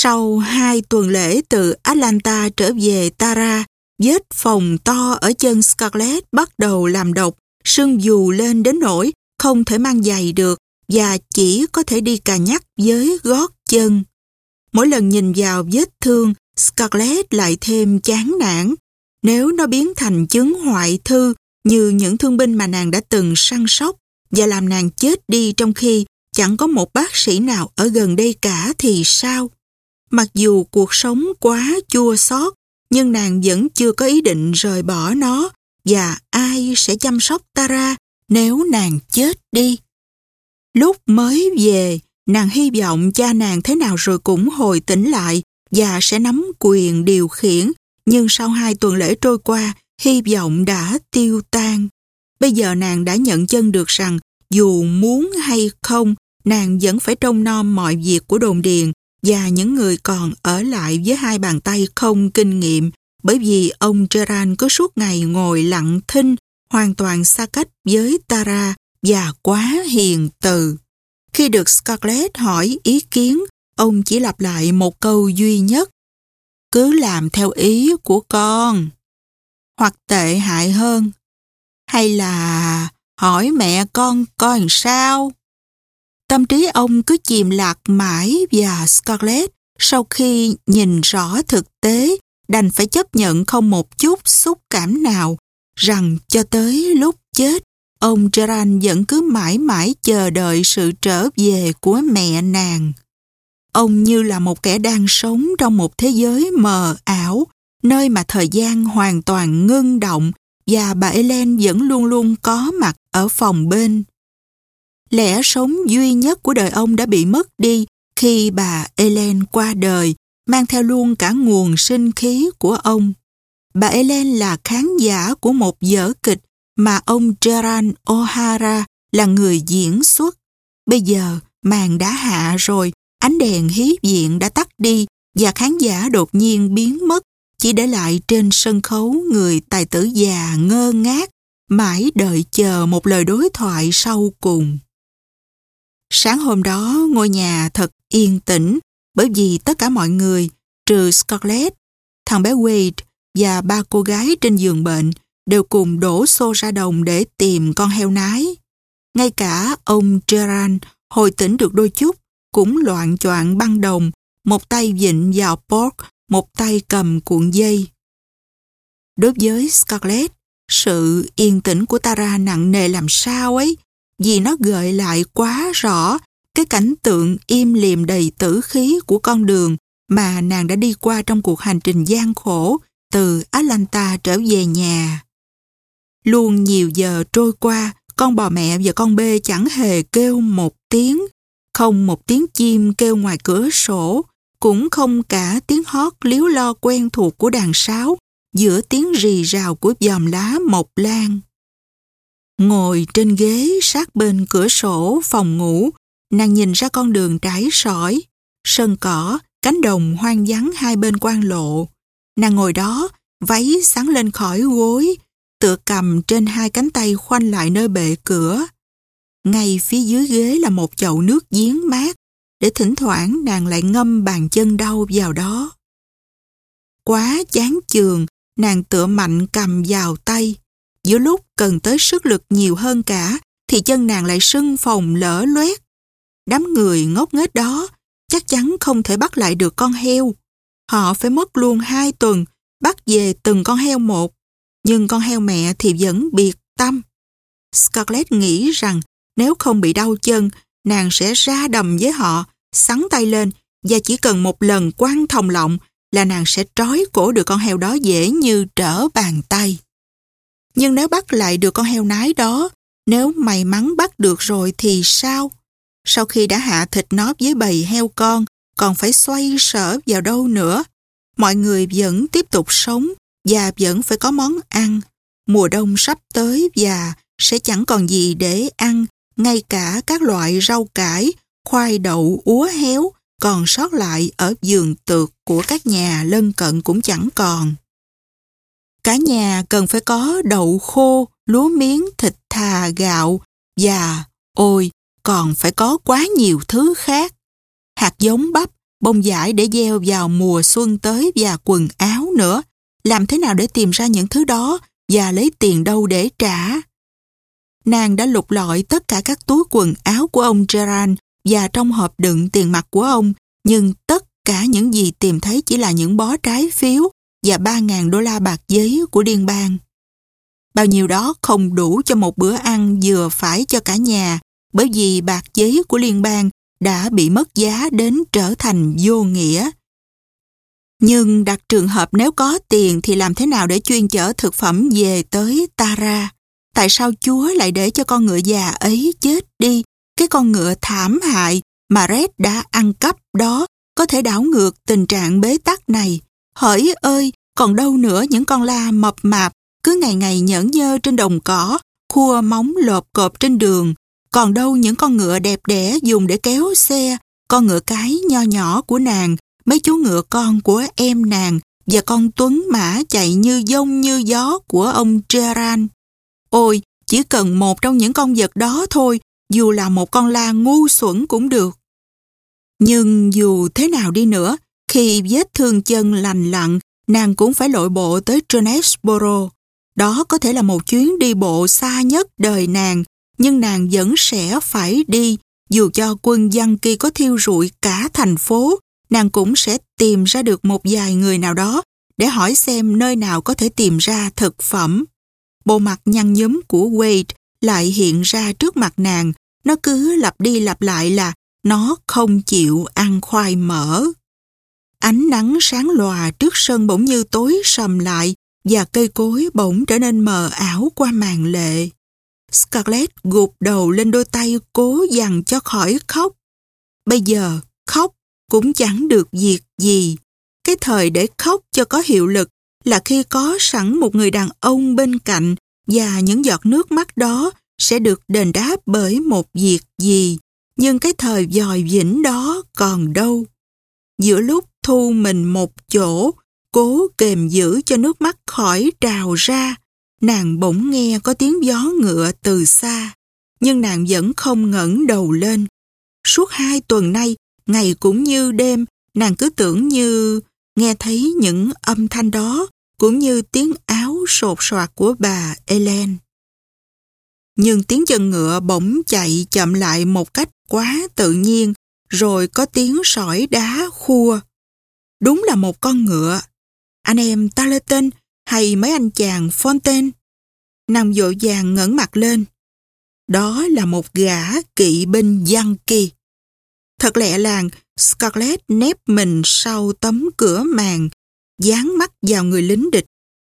Sau hai tuần lễ từ Atlanta trở về Tara, vết phòng to ở chân Scarlett bắt đầu làm độc, sưng dù lên đến nỗi không thể mang giày được và chỉ có thể đi cà nhắc với gót chân. Mỗi lần nhìn vào vết thương, Scarlett lại thêm chán nản. Nếu nó biến thành chứng hoại thư như những thương binh mà nàng đã từng săn sóc và làm nàng chết đi trong khi chẳng có một bác sĩ nào ở gần đây cả thì sao? Mặc dù cuộc sống quá chua xót, nhưng nàng vẫn chưa có ý định rời bỏ nó và ai sẽ chăm sóc Tara nếu nàng chết đi. Lúc mới về, nàng hy vọng cha nàng thế nào rồi cũng hồi tỉnh lại và sẽ nắm quyền điều khiển, nhưng sau hai tuần lễ trôi qua, hy vọng đã tiêu tan. Bây giờ nàng đã nhận chân được rằng dù muốn hay không, nàng vẫn phải trông nom mọi việc của đồn điền và những người còn ở lại với hai bàn tay không kinh nghiệm bởi vì ông Gerard cứ suốt ngày ngồi lặng thinh hoàn toàn xa cách với Tara và quá hiền từ. Khi được Scarlett hỏi ý kiến, ông chỉ lặp lại một câu duy nhất. Cứ làm theo ý của con. Hoặc tệ hại hơn. Hay là hỏi mẹ con coi làm sao? Tâm trí ông cứ chìm lạc mãi và Scarlett sau khi nhìn rõ thực tế đành phải chấp nhận không một chút xúc cảm nào rằng cho tới lúc chết ông Gerard vẫn cứ mãi mãi chờ đợi sự trở về của mẹ nàng. Ông như là một kẻ đang sống trong một thế giới mờ ảo, nơi mà thời gian hoàn toàn ngưng động và bà Ellen vẫn luôn luôn có mặt ở phòng bên. Lẽ sống duy nhất của đời ông đã bị mất đi khi bà Ellen qua đời, mang theo luôn cả nguồn sinh khí của ông. Bà Ellen là khán giả của một vở kịch mà ông Gerard O'Hara là người diễn xuất. Bây giờ, màn đã hạ rồi, ánh đèn hí viện đã tắt đi và khán giả đột nhiên biến mất, chỉ để lại trên sân khấu người tài tử già ngơ ngác, mãi đợi chờ một lời đối thoại sau cùng. Sáng hôm đó, ngôi nhà thật yên tĩnh bởi vì tất cả mọi người, trừ Scarlett, thằng bé Wade và ba cô gái trên giường bệnh đều cùng đổ xô ra đồng để tìm con heo nái. Ngay cả ông Gerard hồi tỉnh được đôi chút, cũng loạn choạng băng đồng, một tay vịnh vào pork, một tay cầm cuộn dây. Đối với Scarlett, sự yên tĩnh của Tara nặng nề làm sao ấy, vì nó gợi lại quá rõ cái cảnh tượng im lìm đầy tử khí của con đường mà nàng đã đi qua trong cuộc hành trình gian khổ từ Atlanta trở về nhà. Luôn nhiều giờ trôi qua, con bò mẹ và con bê chẳng hề kêu một tiếng, không một tiếng chim kêu ngoài cửa sổ, cũng không cả tiếng hót liếu lo quen thuộc của đàn sáo giữa tiếng rì rào của dòm lá mộc lan. Ngồi trên ghế sát bên cửa sổ phòng ngủ, nàng nhìn ra con đường trái sỏi, sân cỏ, cánh đồng hoang vắng hai bên quan lộ. Nàng ngồi đó, váy sáng lên khỏi gối, tựa cầm trên hai cánh tay khoanh lại nơi bệ cửa. Ngay phía dưới ghế là một chậu nước giếng mát, để thỉnh thoảng nàng lại ngâm bàn chân đau vào đó. Quá chán chường, nàng tựa mạnh cầm vào tay. Giữa lúc cần tới sức lực nhiều hơn cả, thì chân nàng lại sưng phồng lỡ loét. Đám người ngốc nghếch đó chắc chắn không thể bắt lại được con heo. Họ phải mất luôn hai tuần bắt về từng con heo một nhưng con heo mẹ thì vẫn biệt tâm. Scarlett nghĩ rằng nếu không bị đau chân, nàng sẽ ra đầm với họ, sắn tay lên và chỉ cần một lần quăng thòng lọng là nàng sẽ trói cổ được con heo đó dễ như trở bàn tay. Nhưng nếu bắt lại được con heo nái đó, nếu may mắn bắt được rồi thì sao? Sau khi đã hạ thịt nó với bầy heo con, còn phải xoay sở vào đâu nữa? Mọi người vẫn tiếp tục sống và vẫn phải có món ăn. Mùa đông sắp tới và sẽ chẳng còn gì để ăn, ngay cả các loại rau cải, khoai đậu, úa héo còn sót lại ở giường tược của các nhà lân cận cũng chẳng còn. Cả nhà cần phải có đậu khô, lúa miếng, thịt thà, gạo và, ôi, còn phải có quá nhiều thứ khác. Hạt giống bắp, bông giải để gieo vào mùa xuân tới và quần áo nữa. Làm thế nào để tìm ra những thứ đó và lấy tiền đâu để trả? Nàng đã lục lọi tất cả các túi quần áo của ông Gerard và trong hộp đựng tiền mặt của ông, nhưng tất cả những gì tìm thấy chỉ là những bó trái phiếu và 3.000 đô la bạc giấy của liên bang. Bao nhiêu đó không đủ cho một bữa ăn vừa phải cho cả nhà bởi vì bạc giấy của liên bang đã bị mất giá đến trở thành vô nghĩa. Nhưng đặt trường hợp nếu có tiền thì làm thế nào để chuyên chở thực phẩm về tới Tara? Tại sao Chúa lại để cho con ngựa già ấy chết đi? Cái con ngựa thảm hại mà Red đã ăn cắp đó có thể đảo ngược tình trạng bế tắc này. Hỡi ơi, còn đâu nữa những con la mập mạp cứ ngày ngày nhẫn nhơ trên đồng cỏ, khua móng lộp cộp trên đường. Còn đâu những con ngựa đẹp đẽ dùng để kéo xe, con ngựa cái nho nhỏ của nàng, mấy chú ngựa con của em nàng và con tuấn mã chạy như dông như gió của ông Gerard. Ôi, chỉ cần một trong những con vật đó thôi, dù là một con la ngu xuẩn cũng được. Nhưng dù thế nào đi nữa, khi vết thương chân lành lặn, nàng cũng phải lội bộ tới Jonesboro. Đó có thể là một chuyến đi bộ xa nhất đời nàng, nhưng nàng vẫn sẽ phải đi. Dù cho quân dân kia có thiêu rụi cả thành phố, nàng cũng sẽ tìm ra được một vài người nào đó để hỏi xem nơi nào có thể tìm ra thực phẩm. Bộ mặt nhăn nhúm của Wade lại hiện ra trước mặt nàng. Nó cứ lặp đi lặp lại là nó không chịu ăn khoai mỡ. Ánh nắng sáng lòa trước sân bỗng như tối sầm lại và cây cối bỗng trở nên mờ ảo qua màn lệ. Scarlett gục đầu lên đôi tay cố dằn cho khỏi khóc. Bây giờ khóc cũng chẳng được việc gì. Cái thời để khóc cho có hiệu lực là khi có sẵn một người đàn ông bên cạnh và những giọt nước mắt đó sẽ được đền đáp bởi một việc gì. Nhưng cái thời dòi vĩnh đó còn đâu. Giữa lúc thu mình một chỗ, cố kềm giữ cho nước mắt khỏi trào ra, nàng bỗng nghe có tiếng gió ngựa từ xa. Nhưng nàng vẫn không ngẩng đầu lên. Suốt hai tuần nay, ngày cũng như đêm, nàng cứ tưởng như nghe thấy những âm thanh đó cũng như tiếng áo sột soạt của bà Ellen. Nhưng tiếng chân ngựa bỗng chạy chậm lại một cách quá tự nhiên, rồi có tiếng sỏi đá khua. Đúng là một con ngựa. Anh em Tarleton hay mấy anh chàng Fontaine. Nàng dội vàng ngẩng mặt lên. Đó là một gã kỵ binh Yankee. Thật lẹ làng, Scarlett nép mình sau tấm cửa màn, dán mắt vào người lính địch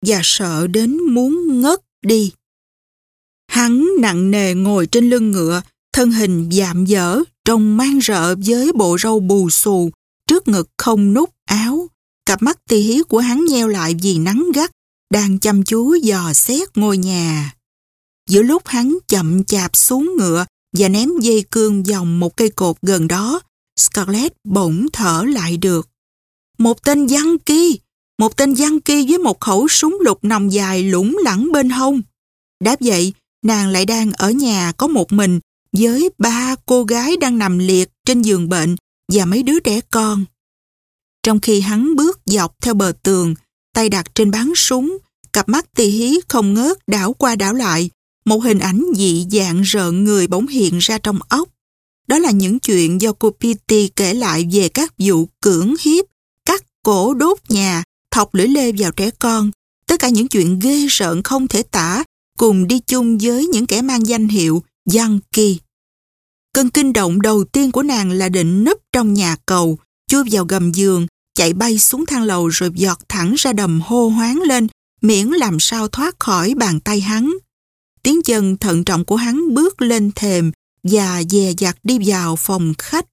và sợ đến muốn ngất đi. Hắn nặng nề ngồi trên lưng ngựa, thân hình dạm dở, trông mang rợ với bộ râu bù xù, trước ngực không nút áo. Cặp mắt tì hí của hắn nheo lại vì nắng gắt, đang chăm chú dò xét ngôi nhà. Giữa lúc hắn chậm chạp xuống ngựa và ném dây cương vòng một cây cột gần đó, Scarlett bỗng thở lại được. Một tên văn kỳ, một tên văn kỳ với một khẩu súng lục nòng dài lủng lẳng bên hông. Đáp vậy, nàng lại đang ở nhà có một mình với ba cô gái đang nằm liệt trên giường bệnh và mấy đứa trẻ con. Trong khi hắn bước dọc theo bờ tường, tay đặt trên bán súng, cặp mắt tì hí không ngớt đảo qua đảo lại, một hình ảnh dị dạng rợn người bỗng hiện ra trong óc. Đó là những chuyện do cô Pitty kể lại về các vụ cưỡng hiếp, cắt cổ đốt nhà, thọc lưỡi lê vào trẻ con, tất cả những chuyện ghê rợn không thể tả cùng đi chung với những kẻ mang danh hiệu Yankee. Cơn kinh động đầu tiên của nàng là định nấp trong nhà cầu, chui vào gầm giường, chạy bay xuống thang lầu rồi giọt thẳng ra đầm hô hoáng lên, miễn làm sao thoát khỏi bàn tay hắn. Tiếng chân thận trọng của hắn bước lên thềm và dè dặt đi vào phòng khách.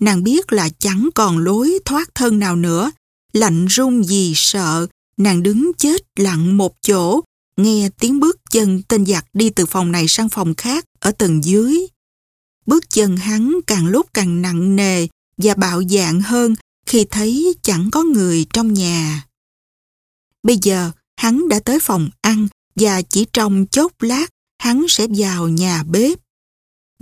Nàng biết là chẳng còn lối thoát thân nào nữa, lạnh run vì sợ, nàng đứng chết lặng một chỗ, nghe tiếng bước chân tên giặc đi từ phòng này sang phòng khác ở tầng dưới. Bước chân hắn càng lúc càng nặng nề và bạo dạn hơn khi thấy chẳng có người trong nhà. Bây giờ, hắn đã tới phòng ăn và chỉ trong chốc lát hắn sẽ vào nhà bếp.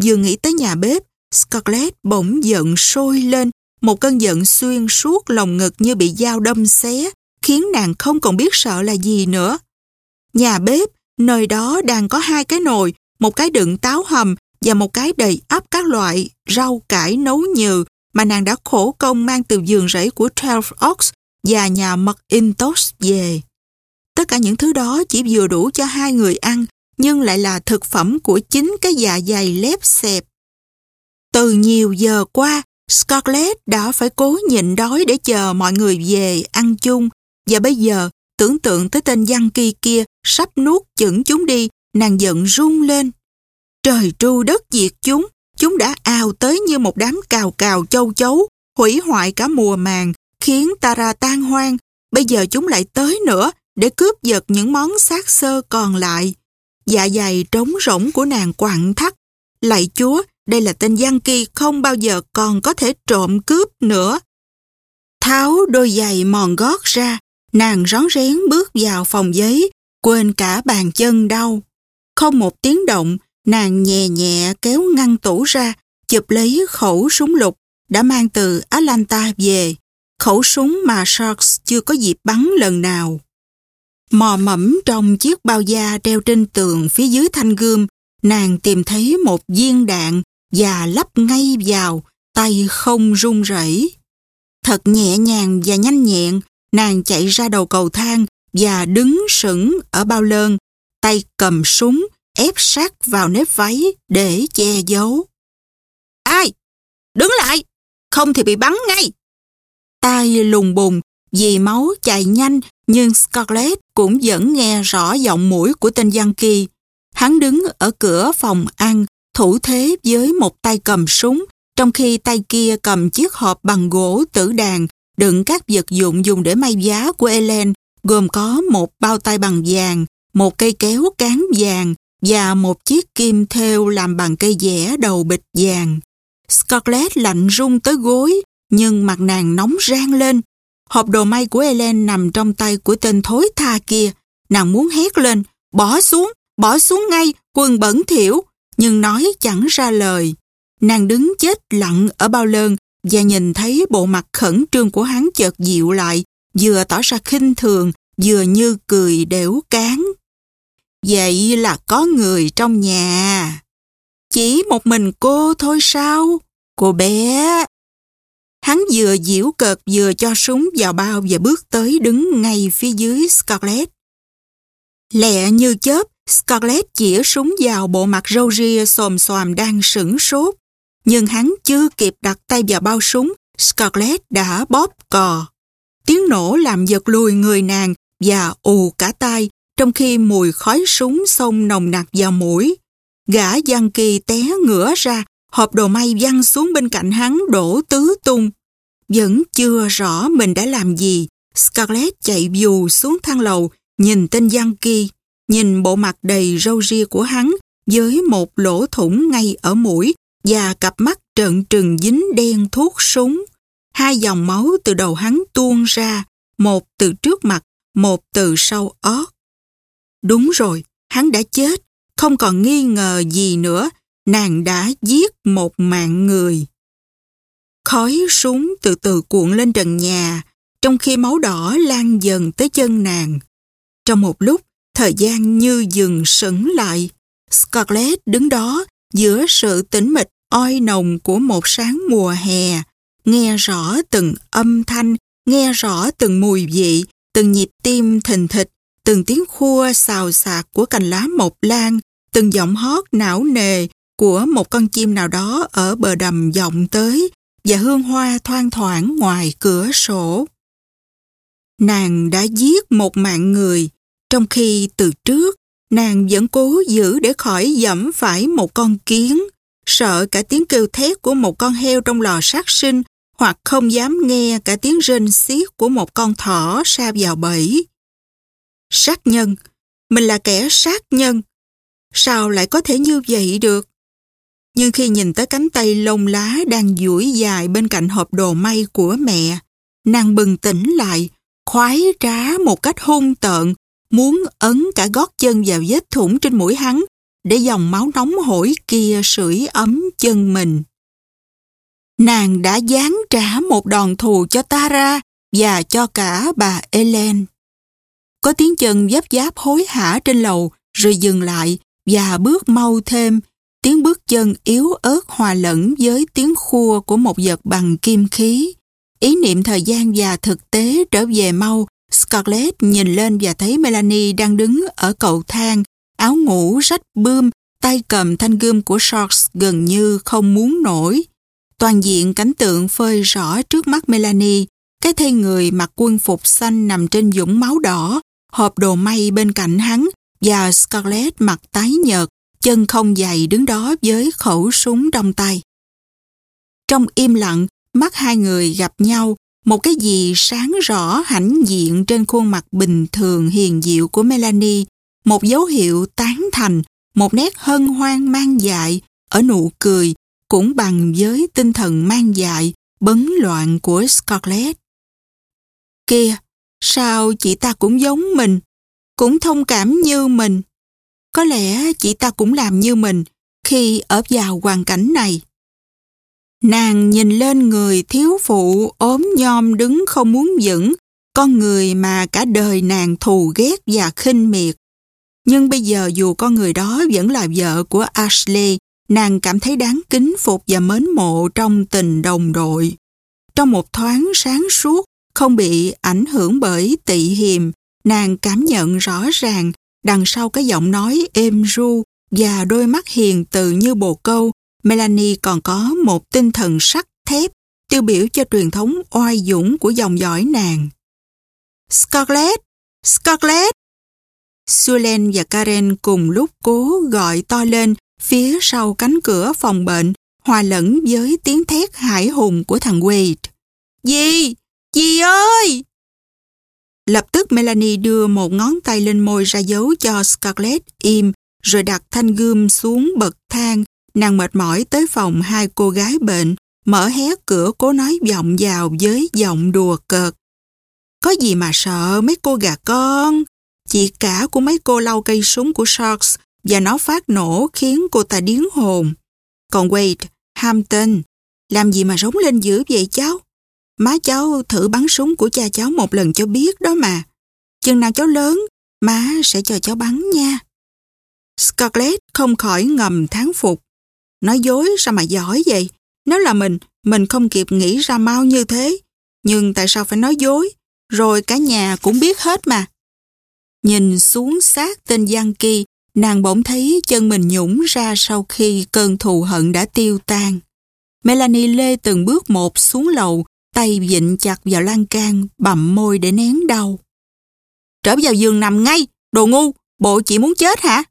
Vừa nghĩ tới nhà bếp, Scarlett bỗng giận sôi lên một cơn giận xuyên suốt lòng ngực như bị dao đâm xé, khiến nàng không còn biết sợ là gì nữa. Nhà bếp, nơi đó đang có hai cái nồi, một cái đựng táo hầm và một cái đầy ắp các loại rau cải nấu nhừ mà nàng đã khổ công mang từ giường rẫy của Twelve Ox và nhà McIntosh về. Tất cả những thứ đó chỉ vừa đủ cho hai người ăn, nhưng lại là thực phẩm của chính cái dạ dày lép xẹp. Từ nhiều giờ qua, Scarlett đã phải cố nhịn đói để chờ mọi người về ăn chung, và bây giờ tưởng tượng tới tên văn kỳ kia sắp nuốt chửng chúng đi, nàng giận run lên. Trời tru đất diệt chúng, chúng đã ào tới như một đám cào cào châu chấu, hủy hoại cả mùa màng, khiến Tara tan hoang. Bây giờ chúng lại tới nữa để cướp giật những món xác sơ còn lại. Dạ dày trống rỗng của nàng quặn thắt. Lạy chúa, đây là tên Giang Kỳ không bao giờ còn có thể trộm cướp nữa. Tháo đôi giày mòn gót ra, nàng rón rén bước vào phòng giấy, quên cả bàn chân đau. Không một tiếng động, nàng nhẹ nhẹ kéo ngăn tủ ra, chụp lấy khẩu súng lục đã mang từ Atlanta về, khẩu súng mà Sharks chưa có dịp bắn lần nào. Mò mẫm trong chiếc bao da treo trên tường phía dưới thanh gươm, nàng tìm thấy một viên đạn và lắp ngay vào, tay không run rẩy. Thật nhẹ nhàng và nhanh nhẹn, nàng chạy ra đầu cầu thang và đứng sững ở bao lơn, tay cầm súng, ép sát vào nếp váy để che giấu. Ai? Đứng lại! Không thì bị bắn ngay! Tai lùng bùng vì máu chảy nhanh nhưng Scarlett cũng vẫn nghe rõ giọng mũi của tên Giang Kỳ. Hắn đứng ở cửa phòng ăn, thủ thế với một tay cầm súng, trong khi tay kia cầm chiếc hộp bằng gỗ tử đàn đựng các vật dụng dùng để may giá của Ellen, gồm có một bao tay bằng vàng, một cây kéo cán vàng và một chiếc kim thêu làm bằng cây dẻ đầu bịch vàng. Scarlett lạnh run tới gối, nhưng mặt nàng nóng rang lên. Hộp đồ may của Ellen nằm trong tay của tên thối tha kia. Nàng muốn hét lên, bỏ xuống, bỏ xuống ngay, quần bẩn thiểu, nhưng nói chẳng ra lời. Nàng đứng chết lặng ở bao lơn và nhìn thấy bộ mặt khẩn trương của hắn chợt dịu lại, vừa tỏ ra khinh thường, vừa như cười đểu cán. Vậy là có người trong nhà. Chỉ một mình cô thôi sao? Cô bé. Hắn vừa diễu cợt vừa cho súng vào bao và bước tới đứng ngay phía dưới Scarlett. Lẹ như chớp, Scarlett chĩa súng vào bộ mặt râu ria xồm xoàm đang sửng sốt. Nhưng hắn chưa kịp đặt tay vào bao súng, Scarlett đã bóp cò. Tiếng nổ làm giật lùi người nàng và ù cả tay, trong khi mùi khói súng xông nồng nặc vào mũi. Gã Giang Kỳ té ngửa ra, hộp đồ may văng xuống bên cạnh hắn đổ tứ tung. Vẫn chưa rõ mình đã làm gì, Scarlett chạy dù xuống thang lầu, nhìn tên Giang Kỳ, nhìn bộ mặt đầy râu ria của hắn với một lỗ thủng ngay ở mũi và cặp mắt trợn trừng dính đen thuốc súng. Hai dòng máu từ đầu hắn tuôn ra, một từ trước mặt, một từ sau ót. Đúng rồi, hắn đã chết, không còn nghi ngờ gì nữa, nàng đã giết một mạng người. Khói súng từ từ cuộn lên trần nhà, trong khi máu đỏ lan dần tới chân nàng. Trong một lúc, thời gian như dừng sững lại. Scarlett đứng đó giữa sự tĩnh mịch oi nồng của một sáng mùa hè, nghe rõ từng âm thanh, nghe rõ từng mùi vị, từng nhịp tim thình thịch, từng tiếng khua xào xạc của cành lá mộc lan, từng giọng hót não nề của một con chim nào đó ở bờ đầm vọng tới và hương hoa thoang thoảng ngoài cửa sổ. Nàng đã giết một mạng người, trong khi từ trước nàng vẫn cố giữ để khỏi dẫm phải một con kiến, sợ cả tiếng kêu thét của một con heo trong lò sát sinh hoặc không dám nghe cả tiếng rên xiết của một con thỏ sa vào bẫy. Sát nhân, mình là kẻ sát nhân. Sao lại có thể như vậy được? Nhưng khi nhìn tới cánh tay lông lá đang duỗi dài bên cạnh hộp đồ may của mẹ, nàng bừng tỉnh lại, khoái trá một cách hung tợn, muốn ấn cả gót chân vào vết thủng trên mũi hắn để dòng máu nóng hổi kia sưởi ấm chân mình. Nàng đã giáng trả một đòn thù cho Tara và cho cả bà Ellen. Có tiếng chân giáp giáp hối hả trên lầu rồi dừng lại và bước mau thêm. Tiếng bước chân yếu ớt hòa lẫn với tiếng khua của một vật bằng kim khí. Ý niệm thời gian và thực tế trở về mau. Scarlett nhìn lên và thấy Melanie đang đứng ở cầu thang, áo ngủ rách bươm, tay cầm thanh gươm của Sharks gần như không muốn nổi. Toàn diện cảnh tượng phơi rõ trước mắt Melanie, cái thây người mặc quân phục xanh nằm trên dũng máu đỏ, hộp đồ may bên cạnh hắn và Scarlett mặt tái nhợt, chân không dày đứng đó với khẩu súng trong tay. Trong im lặng, mắt hai người gặp nhau, một cái gì sáng rõ hãnh diện trên khuôn mặt bình thường hiền diệu của Melanie, một dấu hiệu tán thành, một nét hân hoan mang dại ở nụ cười cũng bằng với tinh thần mang dại, bấn loạn của Scarlett. Kìa, sao chị ta cũng giống mình, cũng thông cảm như mình. Có lẽ chị ta cũng làm như mình khi ở vào hoàn cảnh này. Nàng nhìn lên người thiếu phụ ốm nhom đứng không muốn vững, con người mà cả đời nàng thù ghét và khinh miệt. Nhưng bây giờ dù con người đó vẫn là vợ của Ashley, nàng cảm thấy đáng kính phục và mến mộ trong tình đồng đội. Trong một thoáng sáng suốt, không bị ảnh hưởng bởi tị hiềm, nàng cảm nhận rõ ràng đằng sau cái giọng nói êm ru và đôi mắt hiền từ như bồ câu, Melanie còn có một tinh thần sắt thép tiêu biểu cho truyền thống oai dũng của dòng dõi nàng. Scarlett! Scarlett! Suelen và Karen cùng lúc cố gọi to lên phía sau cánh cửa phòng bệnh hòa lẫn với tiếng thét hải hùng của thằng Wade. gì Dì ơi! Lập tức Melanie đưa một ngón tay lên môi ra dấu cho Scarlett im rồi đặt thanh gươm xuống bậc thang. Nàng mệt mỏi tới phòng hai cô gái bệnh, mở hé cửa cố nói vọng vào với giọng đùa cợt. Có gì mà sợ mấy cô gà con? Chị cả của mấy cô lau cây súng của Sharks và nó phát nổ khiến cô ta điến hồn. Còn Wade, Hampton, làm gì mà rống lên dữ vậy cháu? Má cháu thử bắn súng của cha cháu một lần cho biết đó mà. Chừng nào cháu lớn, má sẽ cho cháu bắn nha. Scarlett không khỏi ngầm tháng phục. Nói dối sao mà giỏi vậy? Nếu là mình, mình không kịp nghĩ ra mau như thế. Nhưng tại sao phải nói dối? Rồi cả nhà cũng biết hết mà. Nhìn xuống sát tên Giang Kỳ, nàng bỗng thấy chân mình nhũng ra sau khi cơn thù hận đã tiêu tan. Melanie lê từng bước một xuống lầu, tay vịnh chặt vào lan can, bầm môi để nén đau. Trở vào giường nằm ngay, đồ ngu, bộ chị muốn chết hả?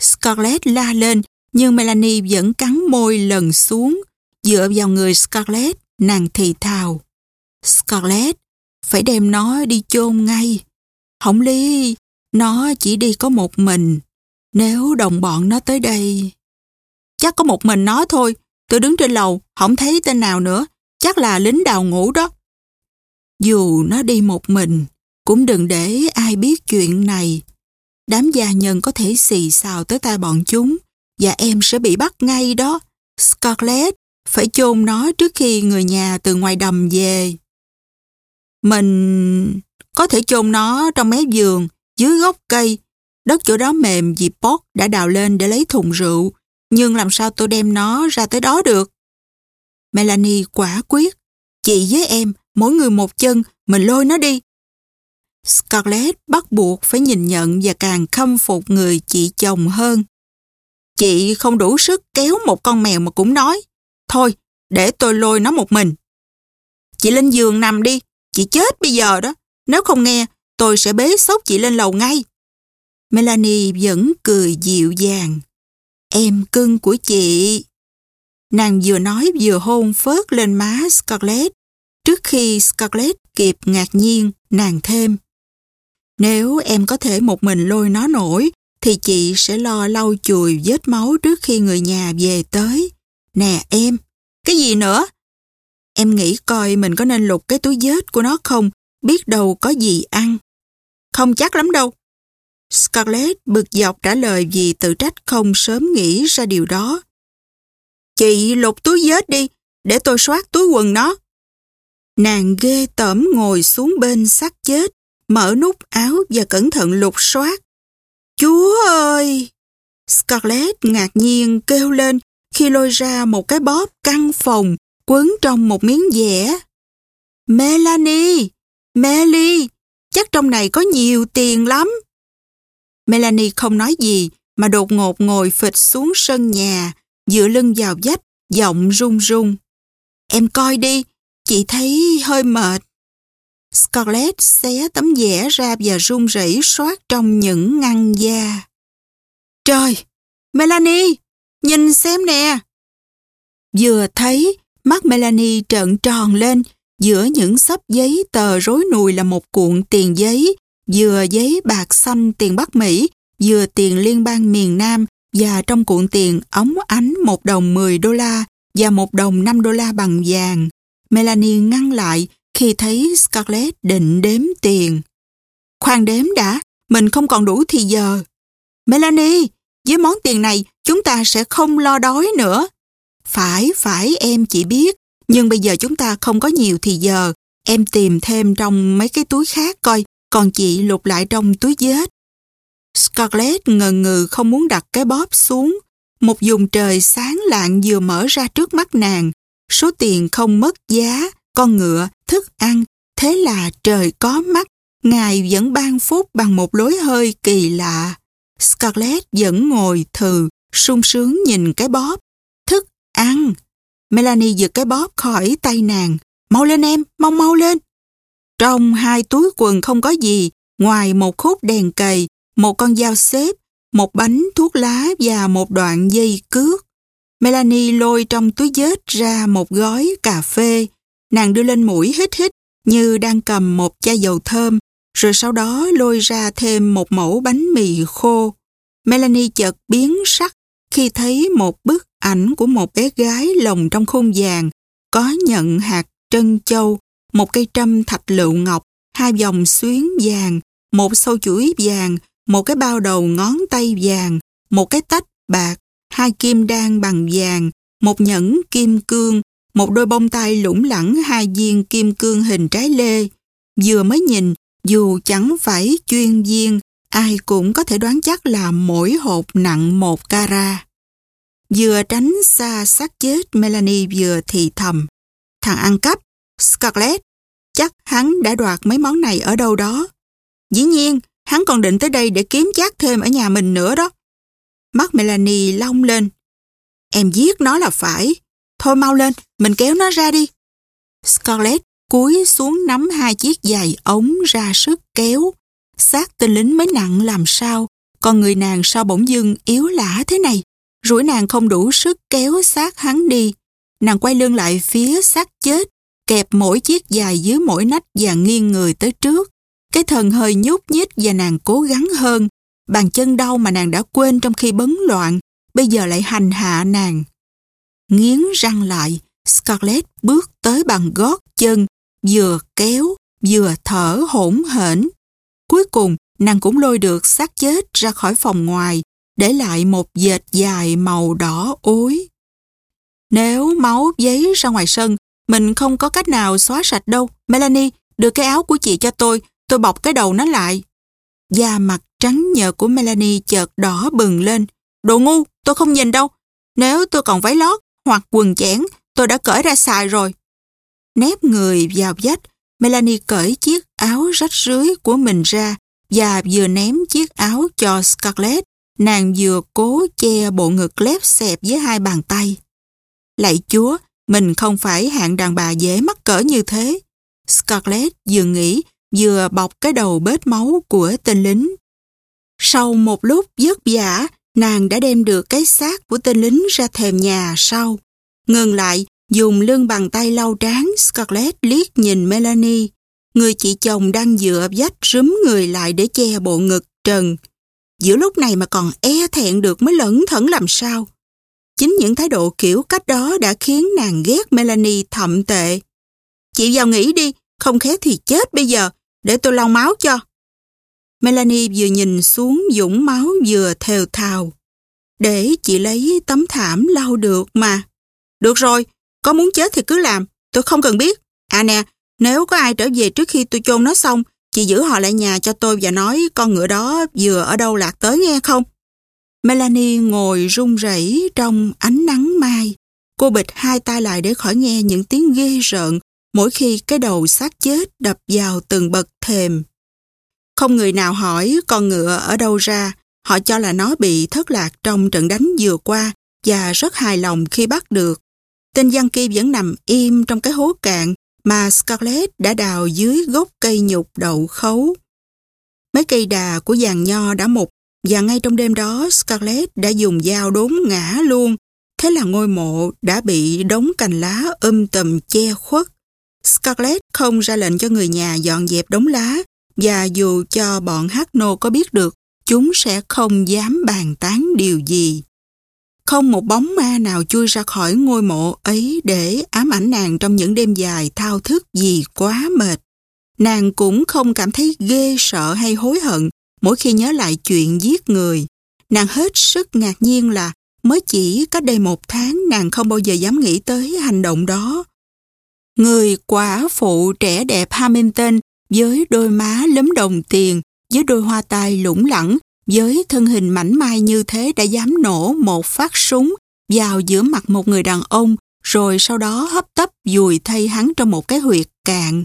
Scarlett la lên, nhưng Melanie vẫn cắn môi lần xuống, dựa vào người Scarlett, nàng thì thào. Scarlett, phải đem nó đi chôn ngay. Không ly, nó chỉ đi có một mình. Nếu đồng bọn nó tới đây... Chắc có một mình nó thôi. Tôi đứng trên lầu, không thấy tên nào nữa. Chắc là lính đào ngủ đó. Dù nó đi một mình, cũng đừng để ai biết chuyện này. Đám gia nhân có thể xì xào tới tai bọn chúng và em sẽ bị bắt ngay đó. Scarlett phải chôn nó trước khi người nhà từ ngoài đầm về. Mình có thể chôn nó trong mé giường, dưới gốc cây. Đất chỗ đó mềm vì Pot đã đào lên để lấy thùng rượu. Nhưng làm sao tôi đem nó ra tới đó được? Melanie quả quyết. Chị với em, mỗi người một chân, mình lôi nó đi. Scarlett bắt buộc phải nhìn nhận và càng khâm phục người chị chồng hơn. Chị không đủ sức kéo một con mèo mà cũng nói. Thôi, để tôi lôi nó một mình. Chị lên giường nằm đi, chị chết bây giờ đó. Nếu không nghe, tôi sẽ bế sốc chị lên lầu ngay. Melanie vẫn cười dịu dàng. Em cưng của chị. Nàng vừa nói vừa hôn phớt lên má Scarlett. Trước khi Scarlett kịp ngạc nhiên, nàng thêm. Nếu em có thể một mình lôi nó nổi, thì chị sẽ lo lau chùi vết máu trước khi người nhà về tới. Nè em, cái gì nữa? Em nghĩ coi mình có nên lục cái túi vết của nó không, biết đâu có gì ăn. Không chắc lắm đâu. Scarlett bực dọc trả lời vì tự trách không sớm nghĩ ra điều đó. Chị lục túi vết đi, để tôi soát túi quần nó. Nàng ghê tởm ngồi xuống bên xác chết, mở nút áo và cẩn thận lục soát. Chúa ơi! Scarlett ngạc nhiên kêu lên khi lôi ra một cái bóp căn phòng quấn trong một miếng vẽ. Melanie! Melly! Chắc trong này có nhiều tiền lắm. Melanie không nói gì mà đột ngột ngồi phịch xuống sân nhà, dựa lưng vào vách, giọng run run. Em coi đi, chị thấy hơi mệt. Scarlett xé tấm vẽ ra và run rẩy soát trong những ngăn da. Trời! Melanie! Nhìn xem nè! Vừa thấy, mắt Melanie trợn tròn lên, giữa những sấp giấy tờ rối nùi là một cuộn tiền giấy, vừa giấy bạc xanh tiền Bắc Mỹ, vừa tiền liên bang miền Nam và trong cuộn tiền ống ánh một đồng 10 đô la và một đồng 5 đô la bằng vàng. Melanie ngăn lại khi thấy Scarlett định đếm tiền. Khoan đếm đã, mình không còn đủ thì giờ. Melanie, với món tiền này chúng ta sẽ không lo đói nữa. Phải, phải em chỉ biết, nhưng bây giờ chúng ta không có nhiều thì giờ. Em tìm thêm trong mấy cái túi khác coi, còn chị lục lại trong túi vết. Scarlett ngần ngừ không muốn đặt cái bóp xuống. Một vùng trời sáng lạng vừa mở ra trước mắt nàng. Số tiền không mất giá, con ngựa, thức ăn. Thế là trời có mắt, Ngài vẫn ban phúc bằng một lối hơi kỳ lạ. Scarlett vẫn ngồi thừ, sung sướng nhìn cái bóp. Thức ăn. Melanie giật cái bóp khỏi tay nàng. Mau lên em, mau mau lên. Trong hai túi quần không có gì, ngoài một khúc đèn cầy, một con dao xếp, một bánh thuốc lá và một đoạn dây cước. Melanie lôi trong túi vết ra một gói cà phê. Nàng đưa lên mũi hít hít như đang cầm một chai dầu thơm, rồi sau đó lôi ra thêm một mẫu bánh mì khô. Melanie chợt biến sắc khi thấy một bức ảnh của một bé gái lồng trong khung vàng, có nhận hạt trân châu, một cây trâm thạch lựu ngọc, hai vòng xuyến vàng, một sâu chuỗi vàng, một cái bao đầu ngón tay vàng, một cái tách bạc, hai kim đan bằng vàng, một nhẫn kim cương, một đôi bông tai lủng lẳng hai viên kim cương hình trái lê. Vừa mới nhìn, dù chẳng phải chuyên viên, ai cũng có thể đoán chắc là mỗi hộp nặng một cara. Vừa tránh xa xác chết, Melanie vừa thì thầm. Thằng ăn cắp, Scarlett, chắc hắn đã đoạt mấy món này ở đâu đó. Dĩ nhiên, hắn còn định tới đây để kiếm chác thêm ở nhà mình nữa đó. Mắt Melanie long lên. Em giết nó là phải. Thôi mau lên, mình kéo nó ra đi. Scarlett cúi xuống nắm hai chiếc giày ống ra sức kéo. Xác tên lính mới nặng làm sao, còn người nàng sao bỗng dưng yếu lả thế này. Rủi nàng không đủ sức kéo xác hắn đi. Nàng quay lưng lại phía xác chết, kẹp mỗi chiếc giày dưới mỗi nách và nghiêng người tới trước. Cái thần hơi nhúc nhích và nàng cố gắng hơn. Bàn chân đau mà nàng đã quên trong khi bấn loạn, bây giờ lại hành hạ nàng. Nghiến răng lại, Scarlett bước tới bằng gót chân, vừa kéo, vừa thở hỗn hển. Cuối cùng, nàng cũng lôi được xác chết ra khỏi phòng ngoài, để lại một dệt dài màu đỏ ối. Nếu máu giấy ra ngoài sân, mình không có cách nào xóa sạch đâu. Melanie, đưa cái áo của chị cho tôi, tôi bọc cái đầu nó lại. Da mặt trắng nhợt của Melanie chợt đỏ bừng lên. Đồ ngu, tôi không nhìn đâu. Nếu tôi còn váy lót hoặc quần chẽn, tôi đã cởi ra xài rồi. Nép người vào vách, Melanie cởi chiếc áo rách rưới của mình ra và vừa ném chiếc áo cho Scarlett. Nàng vừa cố che bộ ngực lép xẹp với hai bàn tay. Lạy chúa, mình không phải hạng đàn bà dễ mắc cỡ như thế. Scarlett vừa nghĩ vừa bọc cái đầu bết máu của tên lính. Sau một lúc vất vả, nàng đã đem được cái xác của tên lính ra thềm nhà sau. Ngừng lại, dùng lưng bàn tay lau trán, Scarlett liếc nhìn Melanie. Người chị chồng đang dựa vách rúm người lại để che bộ ngực trần. Giữa lúc này mà còn e thẹn được mới lẫn thẫn làm sao. Chính những thái độ kiểu cách đó đã khiến nàng ghét Melanie thậm tệ. Chị vào nghỉ đi, không khéo thì chết bây giờ, để tôi lau máu cho. Melanie vừa nhìn xuống dũng máu vừa thều thào. Để chị lấy tấm thảm lau được mà. Được rồi, có muốn chết thì cứ làm, tôi không cần biết. À nè, nếu có ai trở về trước khi tôi chôn nó xong, chị giữ họ lại nhà cho tôi và nói con ngựa đó vừa ở đâu lạc tới nghe không? Melanie ngồi run rẩy trong ánh nắng mai. Cô bịch hai tay lại để khỏi nghe những tiếng ghê rợn mỗi khi cái đầu xác chết đập vào từng bậc thềm. Không người nào hỏi con ngựa ở đâu ra, họ cho là nó bị thất lạc trong trận đánh vừa qua và rất hài lòng khi bắt được. Tên Giang Kỳ vẫn nằm im trong cái hố cạn mà Scarlett đã đào dưới gốc cây nhục đậu khấu. Mấy cây đà của giàn nho đã mục và ngay trong đêm đó Scarlett đã dùng dao đốn ngã luôn. Thế là ngôi mộ đã bị đống cành lá um tùm che khuất. Scarlett không ra lệnh cho người nhà dọn dẹp đống lá và dù cho bọn Hackno có biết được, chúng sẽ không dám bàn tán điều gì. Không một bóng ma nào chui ra khỏi ngôi mộ ấy để ám ảnh nàng trong những đêm dài thao thức gì quá mệt. Nàng cũng không cảm thấy ghê sợ hay hối hận mỗi khi nhớ lại chuyện giết người. Nàng hết sức ngạc nhiên là mới chỉ cách đây một tháng nàng không bao giờ dám nghĩ tới hành động đó. Người quả phụ trẻ đẹp Hamilton với đôi má lấm đồng tiền, với đôi hoa tai lủng lẳng, với thân hình mảnh mai như thế đã dám nổ một phát súng vào giữa mặt một người đàn ông rồi sau đó hấp tấp dùi thay hắn trong một cái huyệt cạn.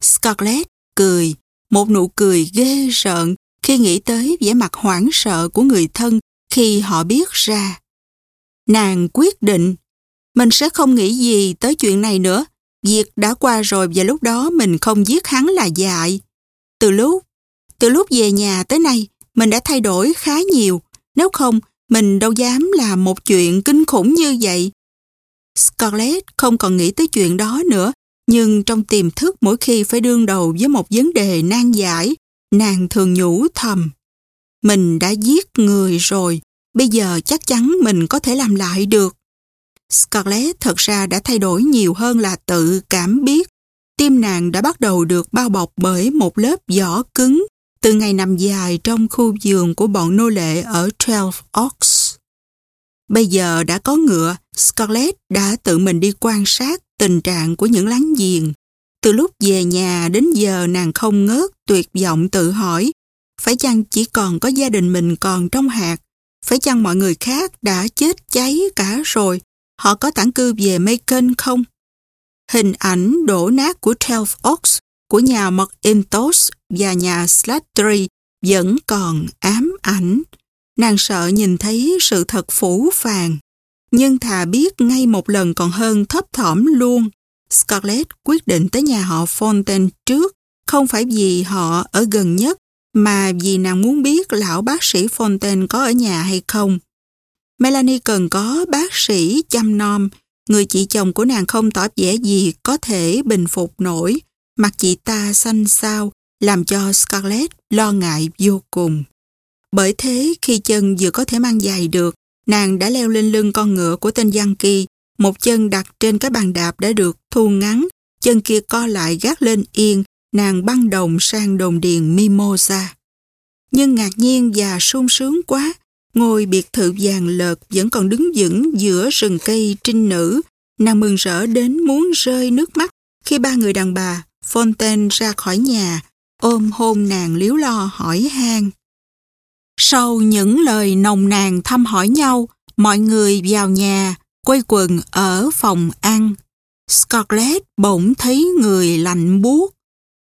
Scarlett cười, một nụ cười ghê rợn khi nghĩ tới vẻ mặt hoảng sợ của người thân khi họ biết ra. Nàng quyết định, mình sẽ không nghĩ gì tới chuyện này nữa. Việc đã qua rồi và lúc đó mình không giết hắn là dại. Từ lúc, từ lúc về nhà tới nay, mình đã thay đổi khá nhiều. Nếu không, mình đâu dám làm một chuyện kinh khủng như vậy. Scarlett không còn nghĩ tới chuyện đó nữa, nhưng trong tiềm thức mỗi khi phải đương đầu với một vấn đề nan giải, nàng thường nhủ thầm. Mình đã giết người rồi, bây giờ chắc chắn mình có thể làm lại được. Scarlett thật ra đã thay đổi nhiều hơn là tự cảm biết. Tim nàng đã bắt đầu được bao bọc bởi một lớp vỏ cứng từ ngày nằm dài trong khu giường của bọn nô lệ ở Twelve Oaks. Bây giờ đã có ngựa, Scarlett đã tự mình đi quan sát tình trạng của những láng giềng. Từ lúc về nhà đến giờ nàng không ngớt tuyệt vọng tự hỏi phải chăng chỉ còn có gia đình mình còn trong hạt? Phải chăng mọi người khác đã chết cháy cả rồi? Họ có tản cư về Macon không? Hình ảnh đổ nát của Twelve Oaks của nhà McIntosh và nhà Slattery vẫn còn ám ảnh. Nàng sợ nhìn thấy sự thật phủ phàng. Nhưng thà biết ngay một lần còn hơn thấp thỏm luôn. Scarlett quyết định tới nhà họ Fontaine trước, không phải vì họ ở gần nhất, mà vì nàng muốn biết lão bác sĩ Fontaine có ở nhà hay không. Melanie cần có bác sĩ chăm nom, người chị chồng của nàng không tỏ vẻ gì có thể bình phục nổi, mặt chị ta xanh xao, làm cho Scarlett lo ngại vô cùng. Bởi thế khi chân vừa có thể mang giày được, nàng đã leo lên lưng con ngựa của tên Giang Kỳ, một chân đặt trên cái bàn đạp đã được thu ngắn, chân kia co lại gác lên yên, nàng băng đồng sang đồn điền Mimosa. Nhưng ngạc nhiên và sung sướng quá, ngôi biệt thự vàng lợt vẫn còn đứng vững giữa rừng cây trinh nữ, nàng mừng rỡ đến muốn rơi nước mắt khi ba người đàn bà Fontaine ra khỏi nhà, ôm hôn nàng liếu lo hỏi han. Sau những lời nồng nàn thăm hỏi nhau, mọi người vào nhà, quay quần ở phòng ăn. Scarlett bỗng thấy người lạnh buốt.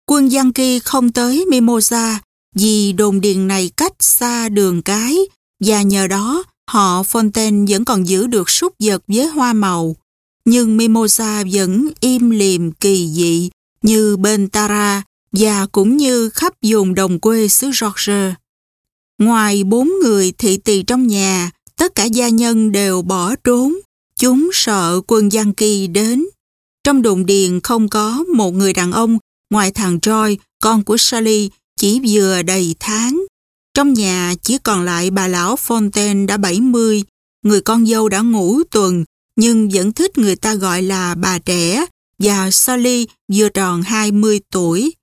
Quân Yankee không tới Mimosa vì đồn điền này cách xa đường cái và nhờ đó họ Fontaine vẫn còn giữ được súc vật với hoa màu. Nhưng Mimosa vẫn im liềm kỳ dị như bên Tara và cũng như khắp vùng đồng quê xứ Georgia. Ngoài bốn người thị tỳ trong nhà, tất cả gia nhân đều bỏ trốn. Chúng sợ quân Giang Kỳ đến. Trong đồn điền không có một người đàn ông ngoài thằng Joy, con của Sally, chỉ vừa đầy tháng. Trong nhà chỉ còn lại bà lão Fontaine đã 70, người con dâu đã ngủ tuần, nhưng vẫn thích người ta gọi là bà trẻ và Sally vừa tròn 20 tuổi.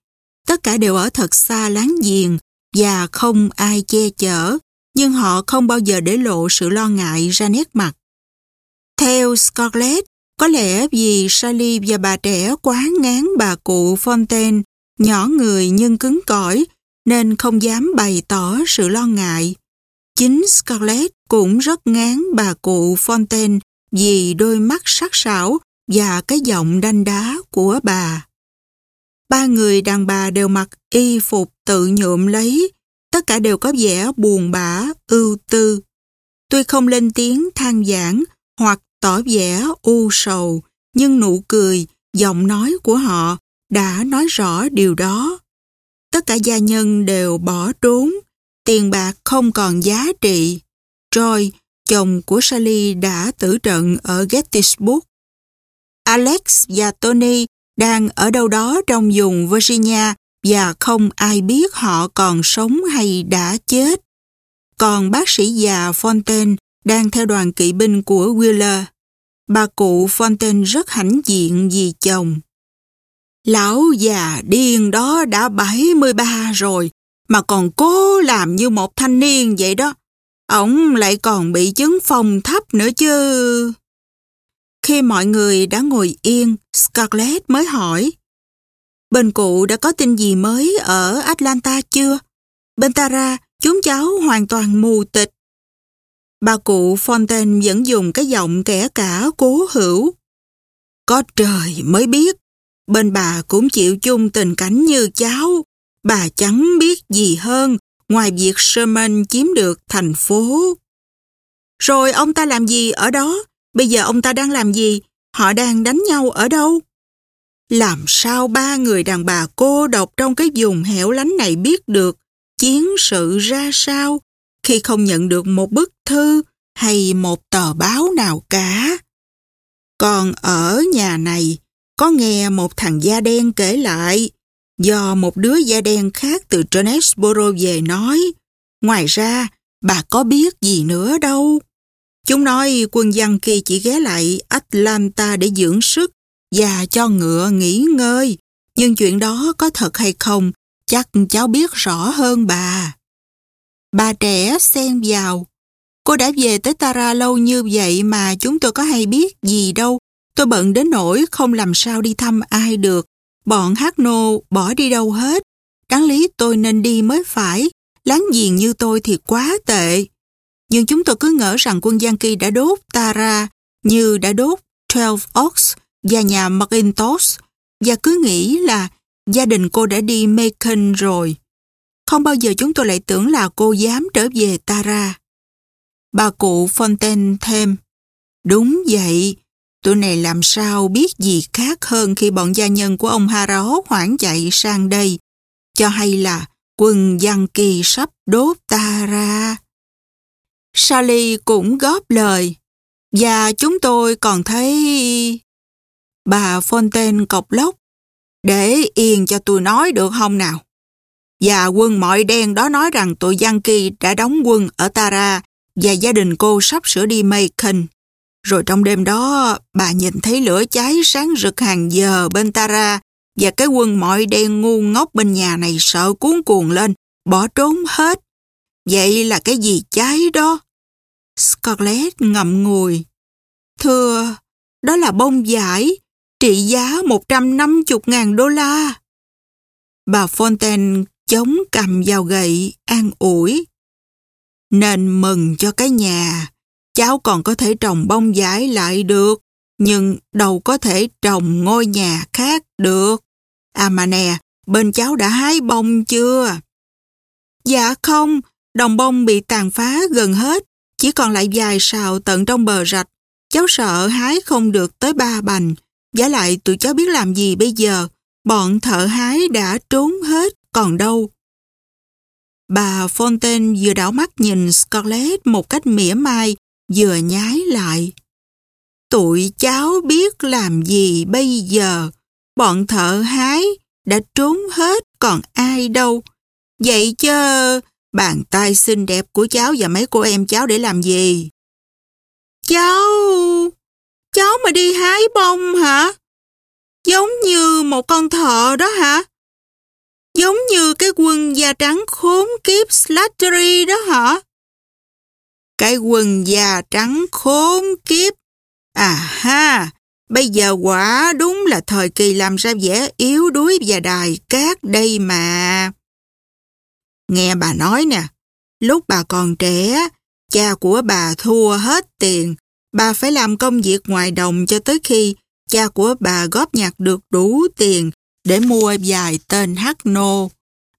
Tất cả đều ở thật xa láng giềng và không ai che chở, nhưng họ không bao giờ để lộ sự lo ngại ra nét mặt. Theo Scarlett, Có lẽ vì Sally và bà trẻ quá ngán bà cụ Fontaine, nhỏ người nhưng cứng cỏi, nên không dám bày tỏ sự lo ngại. Chính Scarlett cũng rất ngán bà cụ Fontaine vì đôi mắt sắc sảo và cái giọng đanh đá của bà. Ba người đàn bà đều mặc y phục tự nhuộm lấy, tất cả đều có vẻ buồn bã, ưu tư. Tuy không lên tiếng than giảng hoặc tỏ vẻ u sầu, nhưng nụ cười, giọng nói của họ đã nói rõ điều đó. Tất cả gia nhân đều bỏ trốn, tiền bạc không còn giá trị. Troy, chồng của Sally đã tử trận ở Gettysburg. Alex và Tony đang ở đâu đó trong vùng Virginia và không ai biết họ còn sống hay đã chết. Còn bác sĩ già Fontaine đang theo đoàn kỵ binh của Wheeler. Bà cụ Fontaine rất hãnh diện vì chồng. Lão già điên đó đã 73 rồi, mà còn cố làm như một thanh niên vậy đó. Ông lại còn bị chứng phòng thấp nữa chứ. Khi mọi người đã ngồi yên, Scarlett mới hỏi. Bên cụ đã có tin gì mới ở Atlanta chưa? Bên Tara, chúng cháu hoàn toàn mù tịch. Bà cụ Fontaine vẫn dùng cái giọng kẻ cả cố hữu. Có trời mới biết, bên bà cũng chịu chung tình cảnh như cháu. Bà chẳng biết gì hơn ngoài việc Sherman chiếm được thành phố. Rồi ông ta làm gì ở đó? Bây giờ ông ta đang làm gì? Họ đang đánh nhau ở đâu? Làm sao ba người đàn bà cô độc trong cái vùng hẻo lánh này biết được chiến sự ra sao khi không nhận được một bức thư hay một tờ báo nào cả? Còn ở nhà này, có nghe một thằng da đen kể lại do một đứa da đen khác từ Jonesboro về nói. Ngoài ra, bà có biết gì nữa đâu. Chúng nói quân dân kia chỉ ghé lại Atlanta để dưỡng sức và cho ngựa nghỉ ngơi. Nhưng chuyện đó có thật hay không, chắc cháu biết rõ hơn bà. Bà trẻ xen vào. Cô đã về tới Tara lâu như vậy mà chúng tôi có hay biết gì đâu. Tôi bận đến nỗi không làm sao đi thăm ai được. Bọn hát nô bỏ đi đâu hết. Đáng lý tôi nên đi mới phải. Láng giềng như tôi thì quá tệ. Nhưng chúng tôi cứ ngỡ rằng quân Yankee đã đốt Tara như đã đốt Twelve Oaks và nhà McIntosh và cứ nghĩ là gia đình cô đã đi Macon rồi. Không bao giờ chúng tôi lại tưởng là cô dám trở về Tara. Bà cụ Fontaine thêm, đúng vậy, tụi này làm sao biết gì khác hơn khi bọn gia nhân của ông Hara hốt hoảng chạy sang đây, cho hay là quân Giang Kỳ sắp đốt Tara. Sally cũng góp lời, và chúng tôi còn thấy... Bà Fontaine cọc lóc, để yên cho tôi nói được không nào? Và quân mọi đen đó nói rằng tụi Yankee đã đóng quân ở Tara và gia đình cô sắp sửa đi Macon. Rồi trong đêm đó, bà nhìn thấy lửa cháy sáng rực hàng giờ bên Tara và cái quân mọi đen ngu ngốc bên nhà này sợ cuốn cuồng lên, bỏ trốn hết. Vậy là cái gì cháy đó? Scarlett ngậm ngùi. Thưa, đó là bông giải, trị giá 150.000 đô la. Bà Fontaine chống cầm vào gậy, an ủi. Nên mừng cho cái nhà, cháu còn có thể trồng bông giải lại được, nhưng đâu có thể trồng ngôi nhà khác được. À mà nè, bên cháu đã hái bông chưa? Dạ không, đồng bông bị tàn phá gần hết, chỉ còn lại vài sào tận trong bờ rạch. Cháu sợ hái không được tới ba bành, Giả lại tụi cháu biết làm gì bây giờ, bọn thợ hái đã trốn hết, còn đâu. Bà Fontaine vừa đảo mắt nhìn Scarlett một cách mỉa mai, vừa nhái lại. Tụi cháu biết làm gì bây giờ, bọn thợ hái đã trốn hết, còn ai đâu. Vậy chứ, bàn tay xinh đẹp của cháu và mấy cô em cháu để làm gì? Cháu... Cháu mà đi hái bông hả? Giống như một con thợ đó hả? Giống như cái quần da trắng khốn kiếp Slattery đó hả? Cái quần già trắng khốn kiếp. À ha, Bây giờ quả đúng là thời kỳ làm ra vẻ yếu đuối và đài cát đây mà. Nghe bà nói nè, lúc bà còn trẻ, cha của bà thua hết tiền. Bà phải làm công việc ngoài đồng cho tới khi cha của bà góp nhặt được đủ tiền để mua vài tên hắc nô.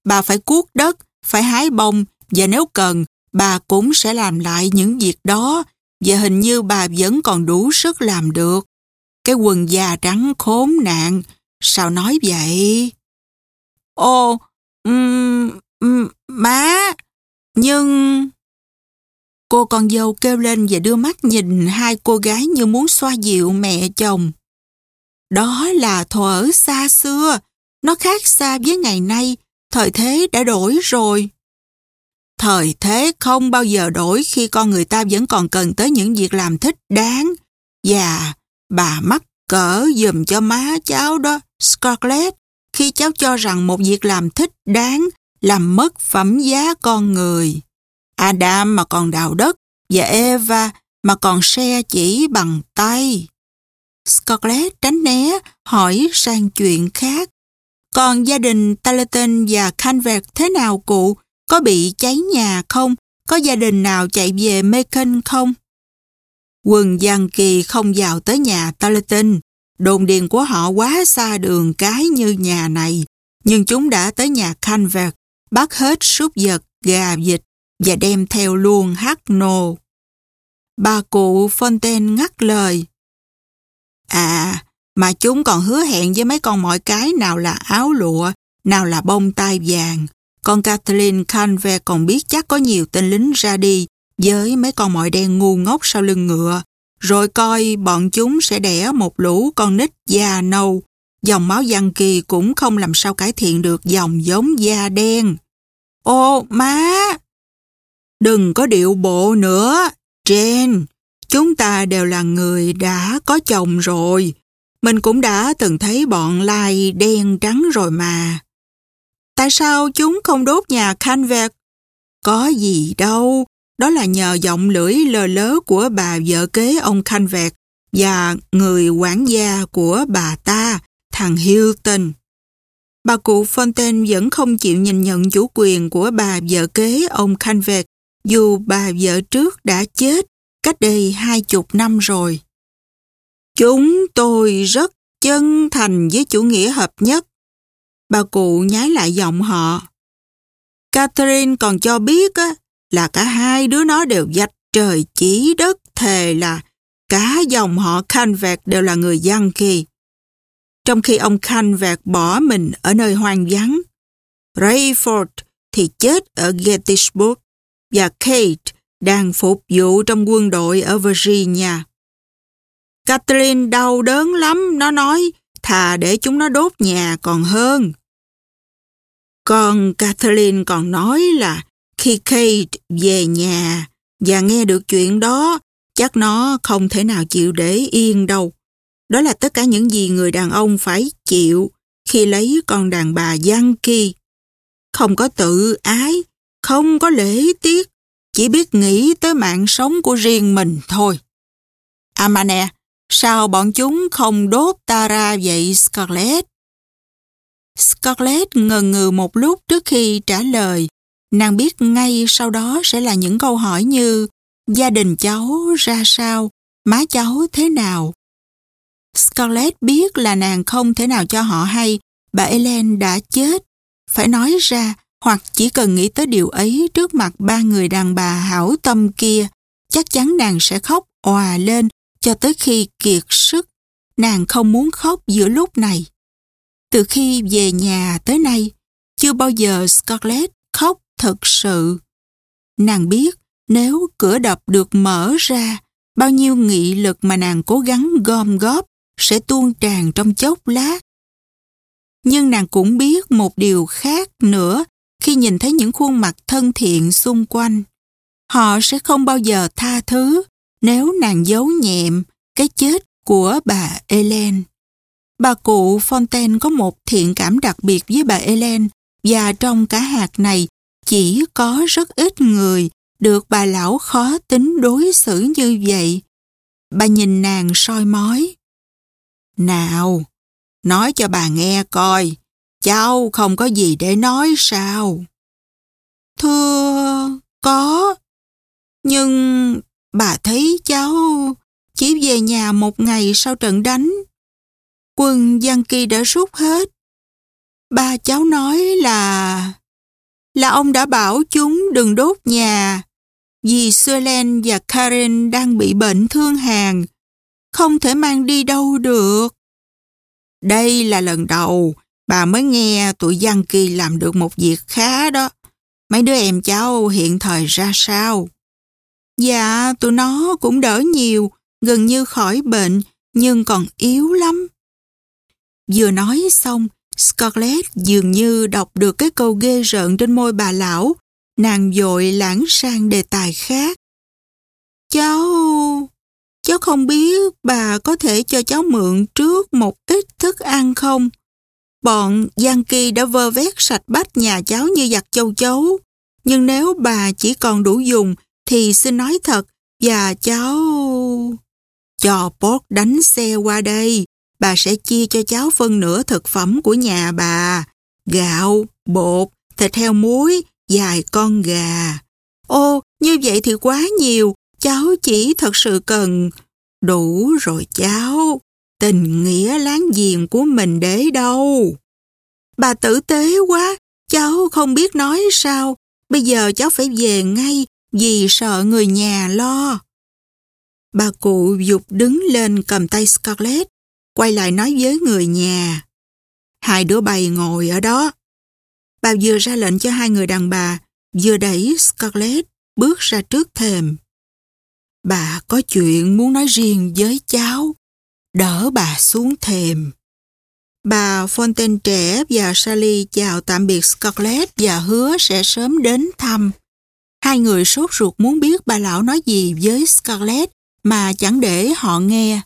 Bà phải cuốc đất, phải hái bông và nếu cần, bà cũng sẽ làm lại những việc đó và hình như bà vẫn còn đủ sức làm được. Cái quần già trắng khốn nạn, sao nói vậy? Ồ, um, um, má, nhưng... Cô con dâu kêu lên và đưa mắt nhìn hai cô gái như muốn xoa dịu mẹ chồng. Đó là thuở xa xưa, nó khác xa với ngày nay, thời thế đã đổi rồi. Thời thế không bao giờ đổi khi con người ta vẫn còn cần tới những việc làm thích đáng. Và bà mắc cỡ dùm cho má cháu đó, Scarlett, khi cháu cho rằng một việc làm thích đáng làm mất phẩm giá con người. Adam mà còn đào đất và Eva mà còn xe chỉ bằng tay. Scarlett tránh né, hỏi sang chuyện khác. Còn gia đình Talaton và Canvert thế nào cụ? Có bị cháy nhà không? Có gia đình nào chạy về Macon không? Quần Giang Kỳ không vào tới nhà Talaton. Đồn điền của họ quá xa đường cái như nhà này. Nhưng chúng đã tới nhà Canvert, bắt hết súc vật, gà, vịt và đem theo luôn hát nô. Bà cụ Fontaine ngắt lời. À, mà chúng còn hứa hẹn với mấy con mọi cái nào là áo lụa, nào là bông tai vàng. Con Kathleen Canve còn biết chắc có nhiều tên lính ra đi với mấy con mọi đen ngu ngốc sau lưng ngựa. Rồi coi bọn chúng sẽ đẻ một lũ con nít da nâu. Dòng máu giăng kỳ cũng không làm sao cải thiện được dòng giống da đen. Ô, má! Đừng có điệu bộ nữa, Jane. Chúng ta đều là người đã có chồng rồi. Mình cũng đã từng thấy bọn lai đen trắng rồi mà. Tại sao chúng không đốt nhà Canvet? Có gì đâu, đó là nhờ giọng lưỡi lờ lớ của bà vợ kế ông Canvet và người quản gia của bà ta, thằng Hilton. Bà cụ Fontaine vẫn không chịu nhìn nhận chủ quyền của bà vợ kế ông Canvet dù bà vợ trước đã chết cách đây hai chục năm rồi. Chúng tôi rất chân thành với chủ nghĩa hợp nhất. Bà cụ nhái lại giọng họ. Catherine còn cho biết á, là cả hai đứa nó đều dạch trời chỉ đất thề là cả dòng họ Canvet đều là người dân kỳ. Trong khi ông Canvet bỏ mình ở nơi hoang vắng, Rayford thì chết ở Gettysburg và Kate đang phục vụ trong quân đội ở Virginia. Catherine đau đớn lắm, nó nói thà để chúng nó đốt nhà còn hơn. Còn Kathleen còn nói là khi Kate về nhà và nghe được chuyện đó, chắc nó không thể nào chịu để yên đâu. Đó là tất cả những gì người đàn ông phải chịu khi lấy con đàn bà Yankee. Không có tự ái, không có lễ tiết, chỉ biết nghĩ tới mạng sống của riêng mình thôi. À mà nè, sao bọn chúng không đốt ta ra vậy Scarlett? Scarlett ngần ngừ một lúc trước khi trả lời. Nàng biết ngay sau đó sẽ là những câu hỏi như gia đình cháu ra sao, má cháu thế nào. Scarlett biết là nàng không thể nào cho họ hay bà Ellen đã chết. Phải nói ra hoặc chỉ cần nghĩ tới điều ấy trước mặt ba người đàn bà hảo tâm kia, chắc chắn nàng sẽ khóc òa lên cho tới khi kiệt sức. Nàng không muốn khóc giữa lúc này. Từ khi về nhà tới nay, chưa bao giờ Scarlett khóc thật sự. Nàng biết nếu cửa đập được mở ra, bao nhiêu nghị lực mà nàng cố gắng gom góp sẽ tuôn tràn trong chốc lát. Nhưng nàng cũng biết một điều khác nữa khi nhìn thấy những khuôn mặt thân thiện xung quanh. Họ sẽ không bao giờ tha thứ nếu nàng giấu nhẹm cái chết của bà Ellen. Bà cụ Fontaine có một thiện cảm đặc biệt với bà Ellen và trong cả hạt này chỉ có rất ít người được bà lão khó tính đối xử như vậy. Bà nhìn nàng soi mói. Nào, nói cho bà nghe coi, cháu không có gì để nói sao? Thưa, có. Nhưng bà thấy cháu chỉ về nhà một ngày sau trận đánh. Quân Giang Kỳ đã rút hết. Ba cháu nói là... Là ông đã bảo chúng đừng đốt nhà vì Suelen và Karen đang bị bệnh thương hàn, không thể mang đi đâu được. Đây là lần đầu bà mới nghe tụi Giang Kỳ làm được một việc khá đó. Mấy đứa em cháu hiện thời ra sao? Dạ, tụi nó cũng đỡ nhiều, gần như khỏi bệnh, nhưng còn yếu lắm. Vừa nói xong, Scarlett dường như đọc được cái câu ghê rợn trên môi bà lão, nàng dội lãng sang đề tài khác. Cháu... cháu không biết bà có thể cho cháu mượn trước một ít thức ăn không? Bọn Giang Kỳ đã vơ vét sạch bách nhà cháu như giặt châu chấu. Nhưng nếu bà chỉ còn đủ dùng thì xin nói thật và cháu... Cho Port đánh xe qua đây, bà sẽ chia cho cháu phân nửa thực phẩm của nhà bà. Gạo, bột, thịt heo muối, vài con gà. Ô, như vậy thì quá nhiều, cháu chỉ thật sự cần... Đủ rồi cháu, tình nghĩa láng giềng của mình để đâu. Bà tử tế quá, cháu không biết nói sao. Bây giờ cháu phải về ngay vì sợ người nhà lo. Bà cụ dục đứng lên cầm tay Scarlett, quay lại nói với người nhà. Hai đứa bay ngồi ở đó. Bà vừa ra lệnh cho hai người đàn bà, vừa đẩy Scarlett bước ra trước thềm. Bà có chuyện muốn nói riêng với cháu, đỡ bà xuống thềm. Bà Fontaine trẻ và Sally chào tạm biệt Scarlett và hứa sẽ sớm đến thăm. Hai người sốt ruột muốn biết bà lão nói gì với Scarlett mà chẳng để họ nghe.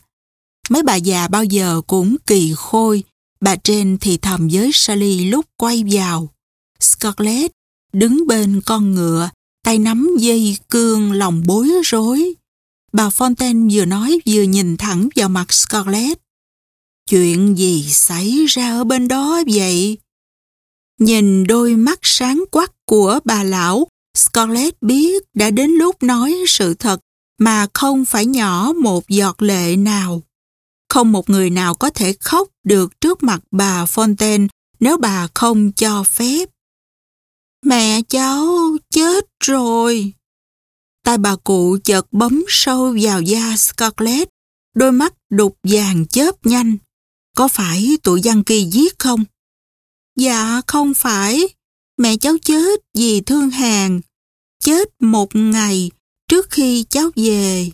Mấy bà già bao giờ cũng kỳ khôi, bà trên thì thầm với Sally lúc quay vào. Scarlett đứng bên con ngựa, tay nắm dây cương lòng bối rối. Bà Fontaine vừa nói vừa nhìn thẳng vào mặt Scarlett. Chuyện gì xảy ra ở bên đó vậy? Nhìn đôi mắt sáng quắc của bà lão, Scarlett biết đã đến lúc nói sự thật mà không phải nhỏ một giọt lệ nào. Không một người nào có thể khóc được trước mặt bà Fontaine nếu bà không cho phép. Mẹ cháu chết rồi. Tai bà cụ chợt bấm sâu vào da Scarlett, đôi mắt đục vàng chớp nhanh. Có phải tụi Giang Kỳ giết không? Dạ không phải. Mẹ cháu chết vì thương hàng. Chết một ngày trước khi cháu về.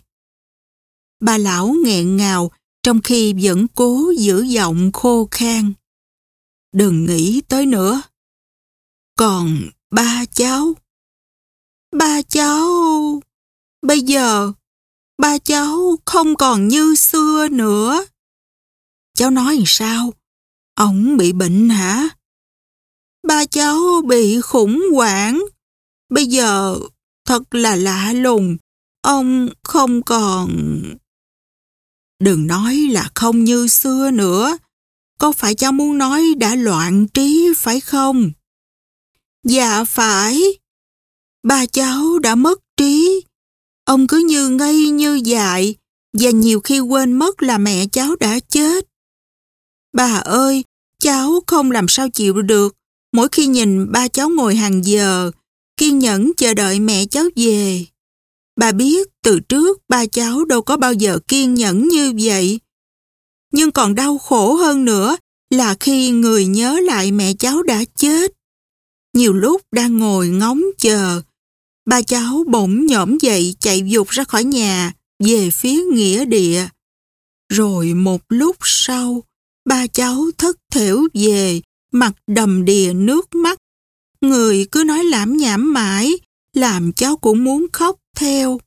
Bà lão nghẹn ngào trong khi vẫn cố giữ giọng khô khan. Đừng nghĩ tới nữa. Còn ba cháu. Ba cháu... Bây giờ, ba cháu không còn như xưa nữa. Cháu nói sao? Ông bị bệnh hả? Ba cháu bị khủng hoảng. Bây giờ thật là lạ lùng. Ông không còn... Đừng nói là không như xưa nữa. Có phải cháu muốn nói đã loạn trí phải không? Dạ phải. Ba cháu đã mất trí. Ông cứ như ngây như dại và nhiều khi quên mất là mẹ cháu đã chết. Bà ơi, cháu không làm sao chịu được. Mỗi khi nhìn ba cháu ngồi hàng giờ, kiên nhẫn chờ đợi mẹ cháu về. Bà biết từ trước ba cháu đâu có bao giờ kiên nhẫn như vậy. Nhưng còn đau khổ hơn nữa là khi người nhớ lại mẹ cháu đã chết. Nhiều lúc đang ngồi ngóng chờ, ba cháu bỗng nhổm dậy chạy dục ra khỏi nhà về phía nghĩa địa. Rồi một lúc sau, ba cháu thất thểu về, mặt đầm đìa nước mắt. Người cứ nói lãm nhảm mãi, làm cháu cũng muốn khóc theo.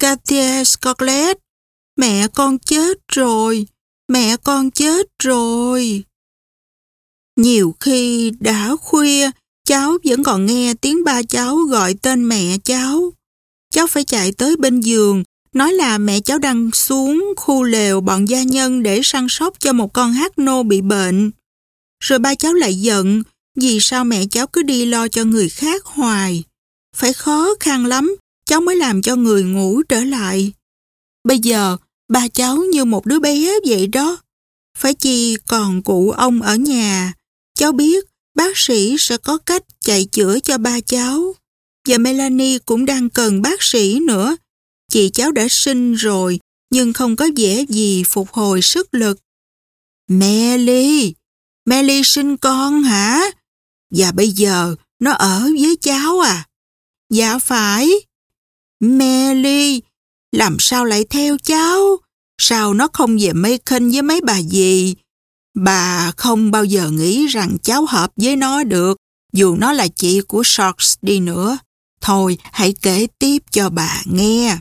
Katia Scarlett, mẹ con chết rồi, mẹ con chết rồi. Nhiều khi đã khuya, cháu vẫn còn nghe tiếng ba cháu gọi tên mẹ cháu. Cháu phải chạy tới bên giường nói là mẹ cháu đang xuống khu lều bọn gia nhân để săn sóc cho một con hát nô bị bệnh. Rồi ba cháu lại giận vì sao mẹ cháu cứ đi lo cho người khác hoài. Phải khó khăn lắm, cháu mới làm cho người ngủ trở lại. Bây giờ, ba cháu như một đứa bé vậy đó. Phải chi còn cụ ông ở nhà. Cháu biết bác sĩ sẽ có cách chạy chữa cho ba cháu. Và Melanie cũng đang cần bác sĩ nữa. Chị cháu đã sinh rồi, nhưng không có vẻ gì phục hồi sức lực. Melly, Melly sinh con hả? Và bây giờ nó ở với cháu à? Dạ phải. Melly, làm sao lại theo cháu? Sao nó không về Macon với mấy bà gì? Bà không bao giờ nghĩ rằng cháu hợp với nó được, dù nó là chị của Sharks đi nữa. Thôi, hãy kể tiếp cho bà nghe.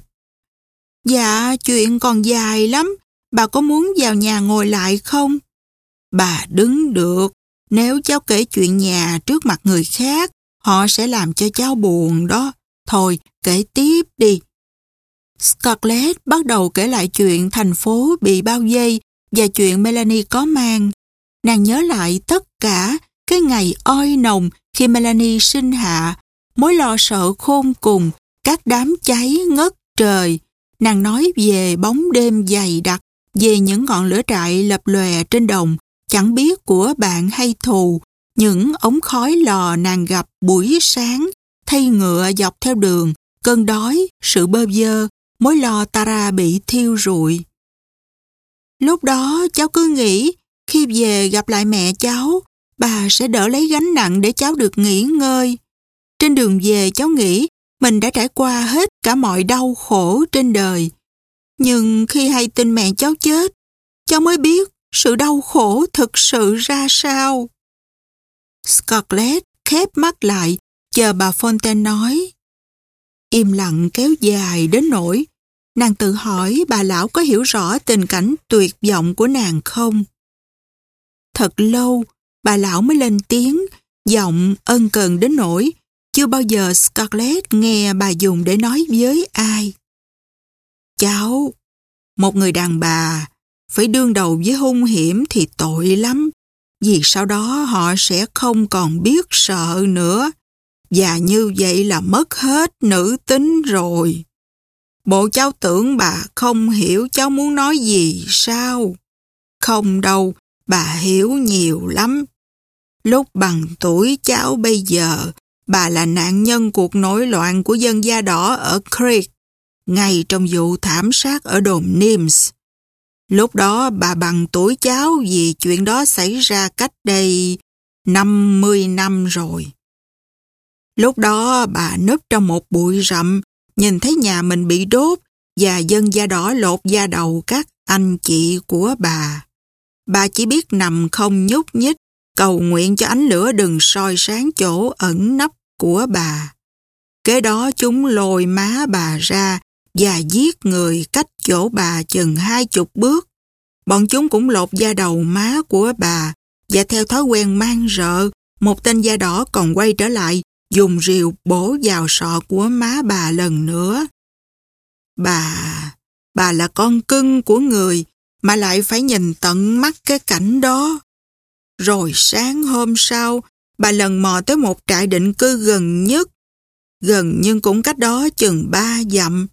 Dạ, chuyện còn dài lắm. Bà có muốn vào nhà ngồi lại không? Bà đứng được. Nếu cháu kể chuyện nhà trước mặt người khác, họ sẽ làm cho cháu buồn đó. Thôi, kể tiếp đi. Scarlett bắt đầu kể lại chuyện thành phố bị bao vây và chuyện Melanie có mang. Nàng nhớ lại tất cả cái ngày oi nồng khi Melanie sinh hạ, mối lo sợ khôn cùng, các đám cháy ngất trời. Nàng nói về bóng đêm dày đặc, về những ngọn lửa trại lập lòe trên đồng, chẳng biết của bạn hay thù, những ống khói lò nàng gặp buổi sáng, thay ngựa dọc theo đường, cơn đói, sự bơ vơ, mối lo Tara bị thiêu rụi. Lúc đó cháu cứ nghĩ khi về gặp lại mẹ cháu, bà sẽ đỡ lấy gánh nặng để cháu được nghỉ ngơi. Trên đường về cháu nghĩ mình đã trải qua hết cả mọi đau khổ trên đời. Nhưng khi hay tin mẹ cháu chết, cháu mới biết sự đau khổ thực sự ra sao. Scarlett khép mắt lại, chờ bà Fontaine nói. Im lặng kéo dài đến nỗi nàng tự hỏi bà lão có hiểu rõ tình cảnh tuyệt vọng của nàng không. Thật lâu, bà lão mới lên tiếng, giọng ân cần đến nỗi chưa bao giờ Scarlett nghe bà dùng để nói với ai. Cháu, một người đàn bà, phải đương đầu với hung hiểm thì tội lắm, vì sau đó họ sẽ không còn biết sợ nữa. Và như vậy là mất hết nữ tính rồi. Bộ cháu tưởng bà không hiểu cháu muốn nói gì sao? Không đâu, bà hiểu nhiều lắm. Lúc bằng tuổi cháu bây giờ, bà là nạn nhân cuộc nổi loạn của dân da đỏ ở Creek, ngay trong vụ thảm sát ở đồn Nims. Lúc đó bà bằng tuổi cháu vì chuyện đó xảy ra cách đây 50 năm rồi. Lúc đó bà nấp trong một bụi rậm, nhìn thấy nhà mình bị đốt và dân da đỏ lột da đầu các anh chị của bà. Bà chỉ biết nằm không nhúc nhích, cầu nguyện cho ánh lửa đừng soi sáng chỗ ẩn nấp của bà. Kế đó chúng lôi má bà ra và giết người cách chỗ bà chừng hai chục bước. Bọn chúng cũng lột da đầu má của bà và theo thói quen mang rợ, một tên da đỏ còn quay trở lại dùng rìu bổ vào sọ của má bà lần nữa. Bà, bà là con cưng của người mà lại phải nhìn tận mắt cái cảnh đó. Rồi sáng hôm sau, bà lần mò tới một trại định cư gần nhất. Gần nhưng cũng cách đó chừng ba dặm.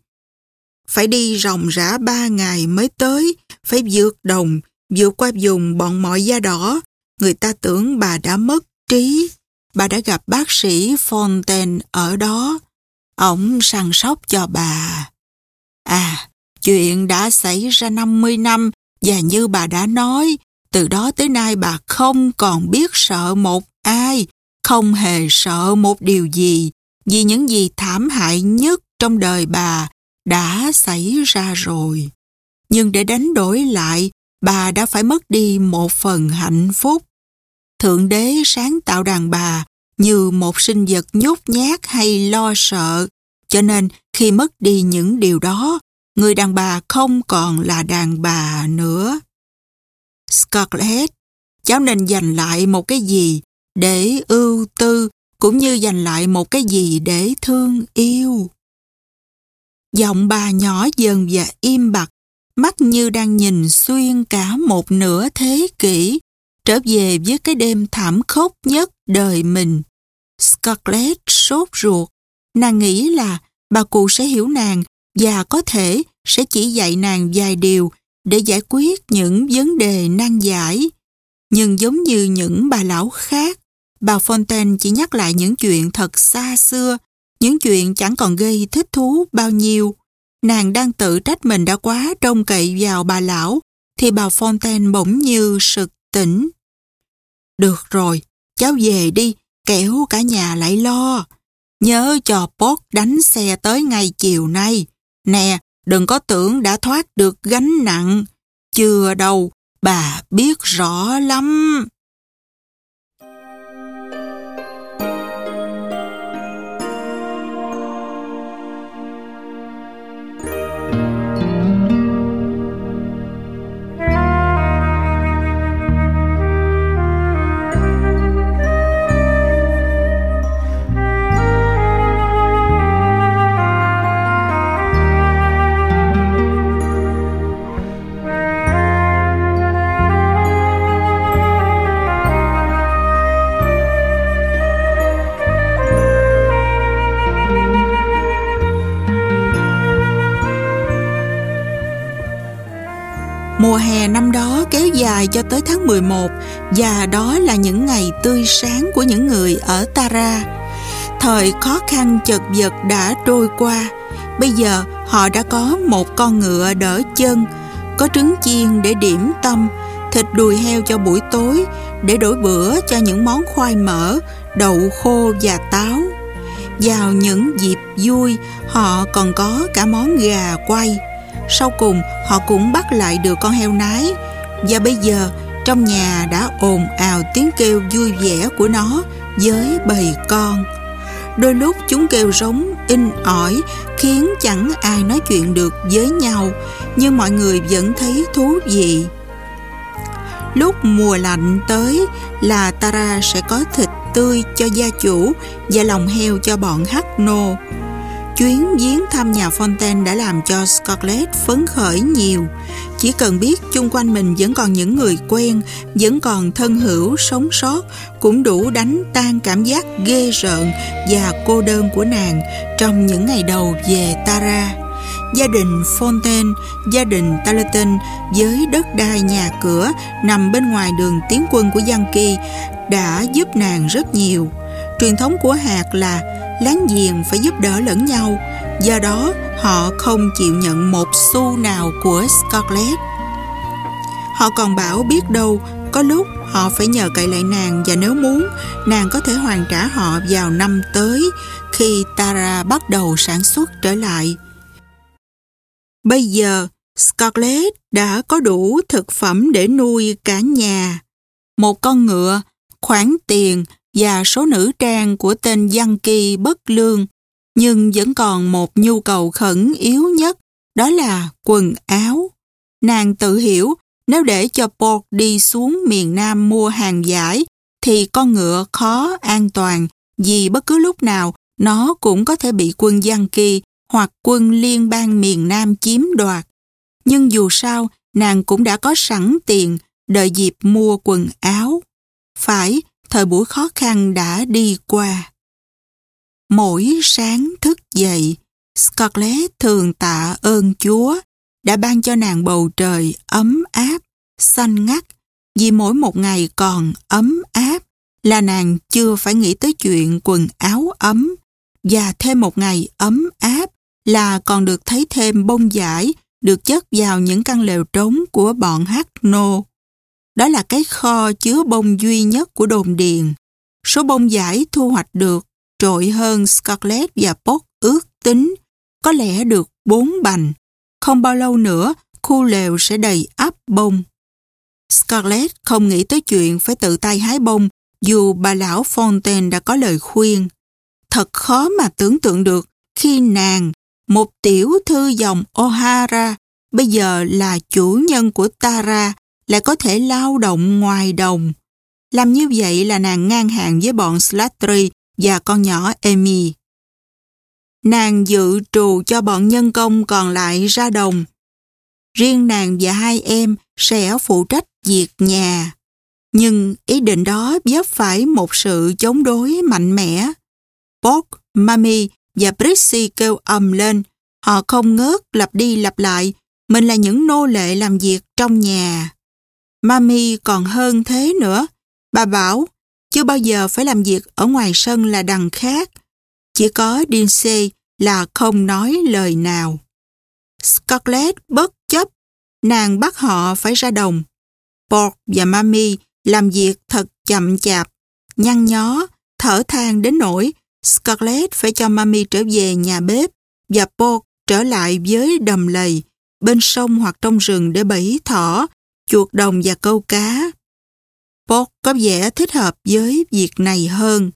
Phải đi ròng rã ba ngày mới tới, phải vượt đồng, vượt qua vùng bọn mọi da đỏ. Người ta tưởng bà đã mất trí. Bà đã gặp bác sĩ Fontaine ở đó. Ông săn sóc cho bà. À, chuyện đã xảy ra 50 năm và như bà đã nói, từ đó tới nay bà không còn biết sợ một ai, không hề sợ một điều gì, vì những gì thảm hại nhất trong đời bà đã xảy ra rồi. Nhưng để đánh đổi lại, bà đã phải mất đi một phần hạnh phúc. Thượng đế sáng tạo đàn bà như một sinh vật nhút nhát hay lo sợ, cho nên khi mất đi những điều đó, người đàn bà không còn là đàn bà nữa. Scarlett, cháu nên dành lại một cái gì để ưu tư cũng như dành lại một cái gì để thương yêu. Giọng bà nhỏ dần và im bặt, mắt như đang nhìn xuyên cả một nửa thế kỷ, trở về với cái đêm thảm khốc nhất đời mình. Scarlett sốt ruột, nàng nghĩ là bà cụ sẽ hiểu nàng và có thể sẽ chỉ dạy nàng vài điều để giải quyết những vấn đề nan giải. Nhưng giống như những bà lão khác, bà Fontaine chỉ nhắc lại những chuyện thật xa xưa, những chuyện chẳng còn gây thích thú bao nhiêu. Nàng đang tự trách mình đã quá trông cậy vào bà lão, thì bà Fontaine bỗng như sực tỉnh. Được rồi, cháu về đi, kẻo cả nhà lại lo. Nhớ cho Pot đánh xe tới ngay chiều nay. Nè, đừng có tưởng đã thoát được gánh nặng. Chưa đâu, bà biết rõ lắm. Dài cho tới tháng 11 và đó là những ngày tươi sáng của những người ở Tara. Thời khó khăn chật vật đã trôi qua. Bây giờ họ đã có một con ngựa đỡ chân, có trứng chiên để điểm tâm, thịt đùi heo cho buổi tối để đổi bữa cho những món khoai mỡ, đậu khô và táo. Vào những dịp vui, họ còn có cả món gà quay. Sau cùng, họ cũng bắt lại được con heo nái. Và bây giờ, trong nhà đã ồn ào tiếng kêu vui vẻ của nó với bầy con. Đôi lúc chúng kêu rống, in ỏi, khiến chẳng ai nói chuyện được với nhau, nhưng mọi người vẫn thấy thú vị. Lúc mùa lạnh tới là Tara sẽ có thịt tươi cho gia chủ và lòng heo cho bọn hắc nô. Chuyến viếng thăm nhà Fontaine đã làm cho Scarlett phấn khởi nhiều. Chỉ cần biết chung quanh mình vẫn còn những người quen, vẫn còn thân hữu sống sót, cũng đủ đánh tan cảm giác ghê rợn và cô đơn của nàng trong những ngày đầu về Tara. Gia đình Fontaine, gia đình Tarleton với đất đai nhà cửa nằm bên ngoài đường tiến quân của Yankee đã giúp nàng rất nhiều. Truyền thống của hạt là láng giềng phải giúp đỡ lẫn nhau, do đó họ không chịu nhận một xu nào của Scarlett. Họ còn bảo biết đâu có lúc họ phải nhờ cậy lại nàng và nếu muốn, nàng có thể hoàn trả họ vào năm tới khi Tara bắt đầu sản xuất trở lại. Bây giờ, Scarlett đã có đủ thực phẩm để nuôi cả nhà. Một con ngựa, khoản tiền và số nữ trang của tên Giang Kỳ bất lương, nhưng vẫn còn một nhu cầu khẩn yếu nhất, đó là quần áo. Nàng tự hiểu nếu để cho Port đi xuống miền Nam mua hàng giải thì con ngựa khó an toàn vì bất cứ lúc nào nó cũng có thể bị quân Giang Kỳ hoặc quân liên bang miền Nam chiếm đoạt. Nhưng dù sao, nàng cũng đã có sẵn tiền đợi dịp mua quần áo. Phải, thời buổi khó khăn đã đi qua. Mỗi sáng thức dậy, Scarlett thường tạ ơn Chúa đã ban cho nàng bầu trời ấm áp, xanh ngắt, vì mỗi một ngày còn ấm áp là nàng chưa phải nghĩ tới chuyện quần áo ấm và thêm một ngày ấm áp là còn được thấy thêm bông giải được chất vào những căn lều trống của bọn hát nô. Đó là cái kho chứa bông duy nhất của đồn điền. Số bông giải thu hoạch được trội hơn Scarlett và Pot ước tính, có lẽ được bốn bành. Không bao lâu nữa, khu lều sẽ đầy ắp bông. Scarlett không nghĩ tới chuyện phải tự tay hái bông dù bà lão Fontaine đã có lời khuyên. Thật khó mà tưởng tượng được khi nàng, một tiểu thư dòng O'Hara, bây giờ là chủ nhân của Tara, lại có thể lao động ngoài đồng. Làm như vậy là nàng ngang hàng với bọn Slattery và con nhỏ Amy. nàng dự trù cho bọn nhân công còn lại ra đồng. Riêng nàng và hai em sẽ phụ trách việc nhà. Nhưng ý định đó vấp phải một sự chống đối mạnh mẽ. Bob, Mami và Brissy kêu ầm lên. Họ không ngớt lặp đi lặp lại. Mình là những nô lệ làm việc trong nhà. Mami còn hơn thế nữa. Bà bảo, chưa bao giờ phải làm việc ở ngoài sân là đằng khác. Chỉ có Dinsey là không nói lời nào. Scarlett bất chấp, nàng bắt họ phải ra đồng. Bob và Mami làm việc thật chậm chạp, nhăn nhó, thở than đến nỗi Scarlett phải cho Mami trở về nhà bếp và Paul trở lại với đầm lầy bên sông hoặc trong rừng để bẫy thỏ, chuột đồng và câu cá. pot có vẻ thích hợp với việc này hơn.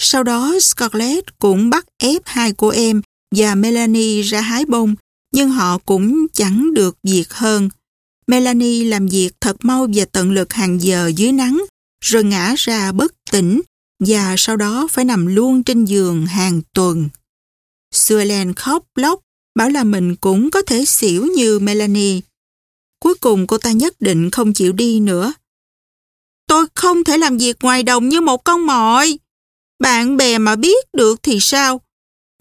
Sau đó Scarlett cũng bắt ép hai cô em và Melanie ra hái bông, nhưng họ cũng chẳng được việc hơn. Melanie làm việc thật mau và tận lực hàng giờ dưới nắng, rồi ngã ra bất tỉnh và sau đó phải nằm luôn trên giường hàng tuần. Suelen khóc lóc, bảo là mình cũng có thể xỉu như Melanie. Cuối cùng cô ta nhất định không chịu đi nữa. Tôi không thể làm việc ngoài đồng như một con mồi. Bạn bè mà biết được thì sao?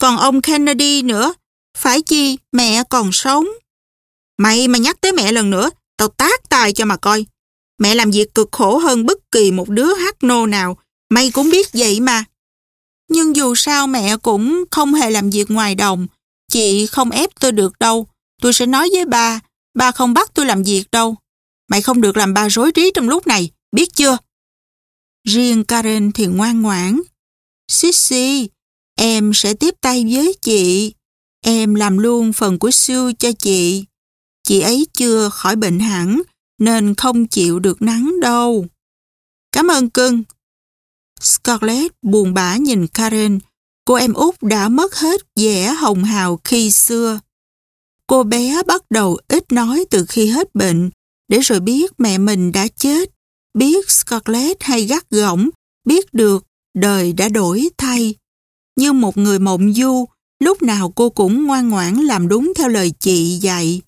Còn ông Kennedy nữa, phải chi mẹ còn sống. Mày mà nhắc tới mẹ lần nữa, tao tát tài cho mà coi. Mẹ làm việc cực khổ hơn bất kỳ một đứa hát nô nào, mày cũng biết vậy mà. Nhưng dù sao mẹ cũng không hề làm việc ngoài đồng. Chị không ép tôi được đâu. Tôi sẽ nói với ba, ba không bắt tôi làm việc đâu. Mày không được làm ba rối trí trong lúc này, biết chưa? Riêng Karen thì ngoan ngoãn. Sissy, em sẽ tiếp tay với chị. Em làm luôn phần của Sue cho chị. Chị ấy chưa khỏi bệnh hẳn, nên không chịu được nắng đâu. Cảm ơn cưng. Scarlett buồn bã nhìn Karen. Cô em út đã mất hết vẻ hồng hào khi xưa. Cô bé bắt đầu ít nói từ khi hết bệnh, để rồi biết mẹ mình đã chết, biết Scarlett hay gắt gỏng, biết được đời đã đổi thay. Như một người mộng du, lúc nào cô cũng ngoan ngoãn làm đúng theo lời chị dạy.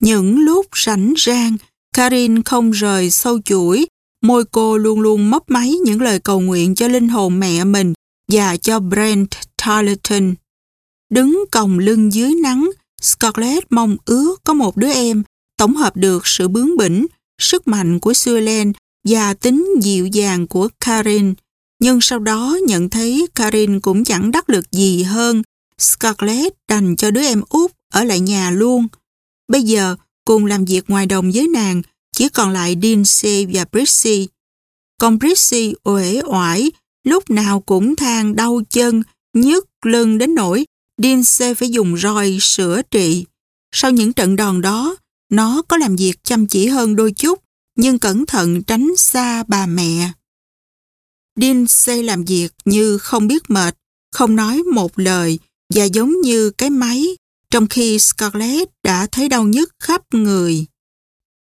Những lúc rảnh rang, Karin không rời sâu chuỗi, môi cô luôn luôn mấp máy những lời cầu nguyện cho linh hồn mẹ mình và cho Brent Tarleton. Đứng còng lưng dưới nắng, Scarlett mong ước có một đứa em tổng hợp được sự bướng bỉnh, sức mạnh của Suelen và tính dịu dàng của Karin. Nhưng sau đó nhận thấy Karin cũng chẳng đắc lực gì hơn. Scarlett đành cho đứa em út ở lại nhà luôn. Bây giờ, cùng làm việc ngoài đồng với nàng, chỉ còn lại Dinsey và Brissy. Còn Brissy uể oải, lúc nào cũng than đau chân, nhức lưng đến nỗi Dinsey phải dùng roi sửa trị. Sau những trận đòn đó, nó có làm việc chăm chỉ hơn đôi chút, nhưng cẩn thận tránh xa bà mẹ. Dinsey làm việc như không biết mệt, không nói một lời và giống như cái máy trong khi Scarlett đã thấy đau nhức khắp người.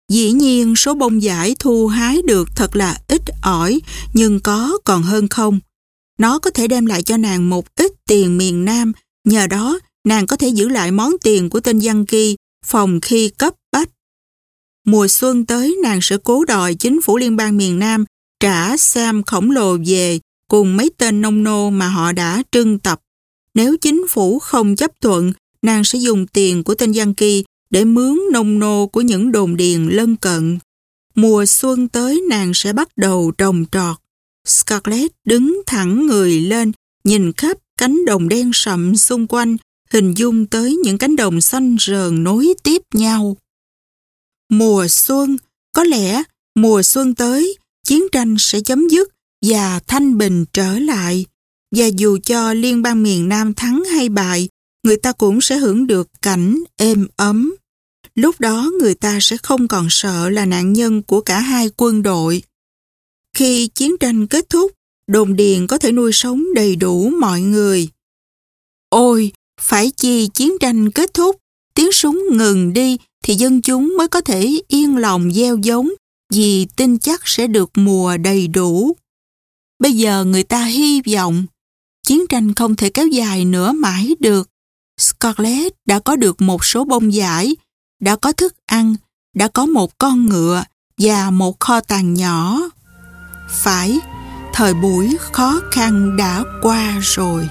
Dĩ nhiên số bông giải thu hái được thật là ít ỏi, nhưng có còn hơn không. Nó có thể đem lại cho nàng một ít tiền miền Nam, nhờ đó nàng có thể giữ lại món tiền của tên Giang Kỳ phòng khi cấp bách. Mùa xuân tới nàng sẽ cố đòi chính phủ liên bang miền Nam trả Sam khổng lồ về cùng mấy tên nông nô mà họ đã trưng tập. Nếu chính phủ không chấp thuận nàng sẽ dùng tiền của tên Giang Kỳ để mướn nông nô của những đồn điền lân cận. Mùa xuân tới nàng sẽ bắt đầu trồng trọt. Scarlett đứng thẳng người lên, nhìn khắp cánh đồng đen sậm xung quanh, hình dung tới những cánh đồng xanh rờn nối tiếp nhau. Mùa xuân, có lẽ mùa xuân tới, chiến tranh sẽ chấm dứt và thanh bình trở lại. Và dù cho liên bang miền Nam thắng hay bại, người ta cũng sẽ hưởng được cảnh êm ấm. Lúc đó người ta sẽ không còn sợ là nạn nhân của cả hai quân đội. Khi chiến tranh kết thúc, đồn điền có thể nuôi sống đầy đủ mọi người. Ôi, phải chi chiến tranh kết thúc, tiếng súng ngừng đi thì dân chúng mới có thể yên lòng gieo giống vì tin chắc sẽ được mùa đầy đủ. Bây giờ người ta hy vọng Chiến tranh không thể kéo dài nữa mãi được. Scarlett đã có được một số bông giải, đã có thức ăn, đã có một con ngựa và một kho tàng nhỏ. Phải, thời buổi khó khăn đã qua rồi.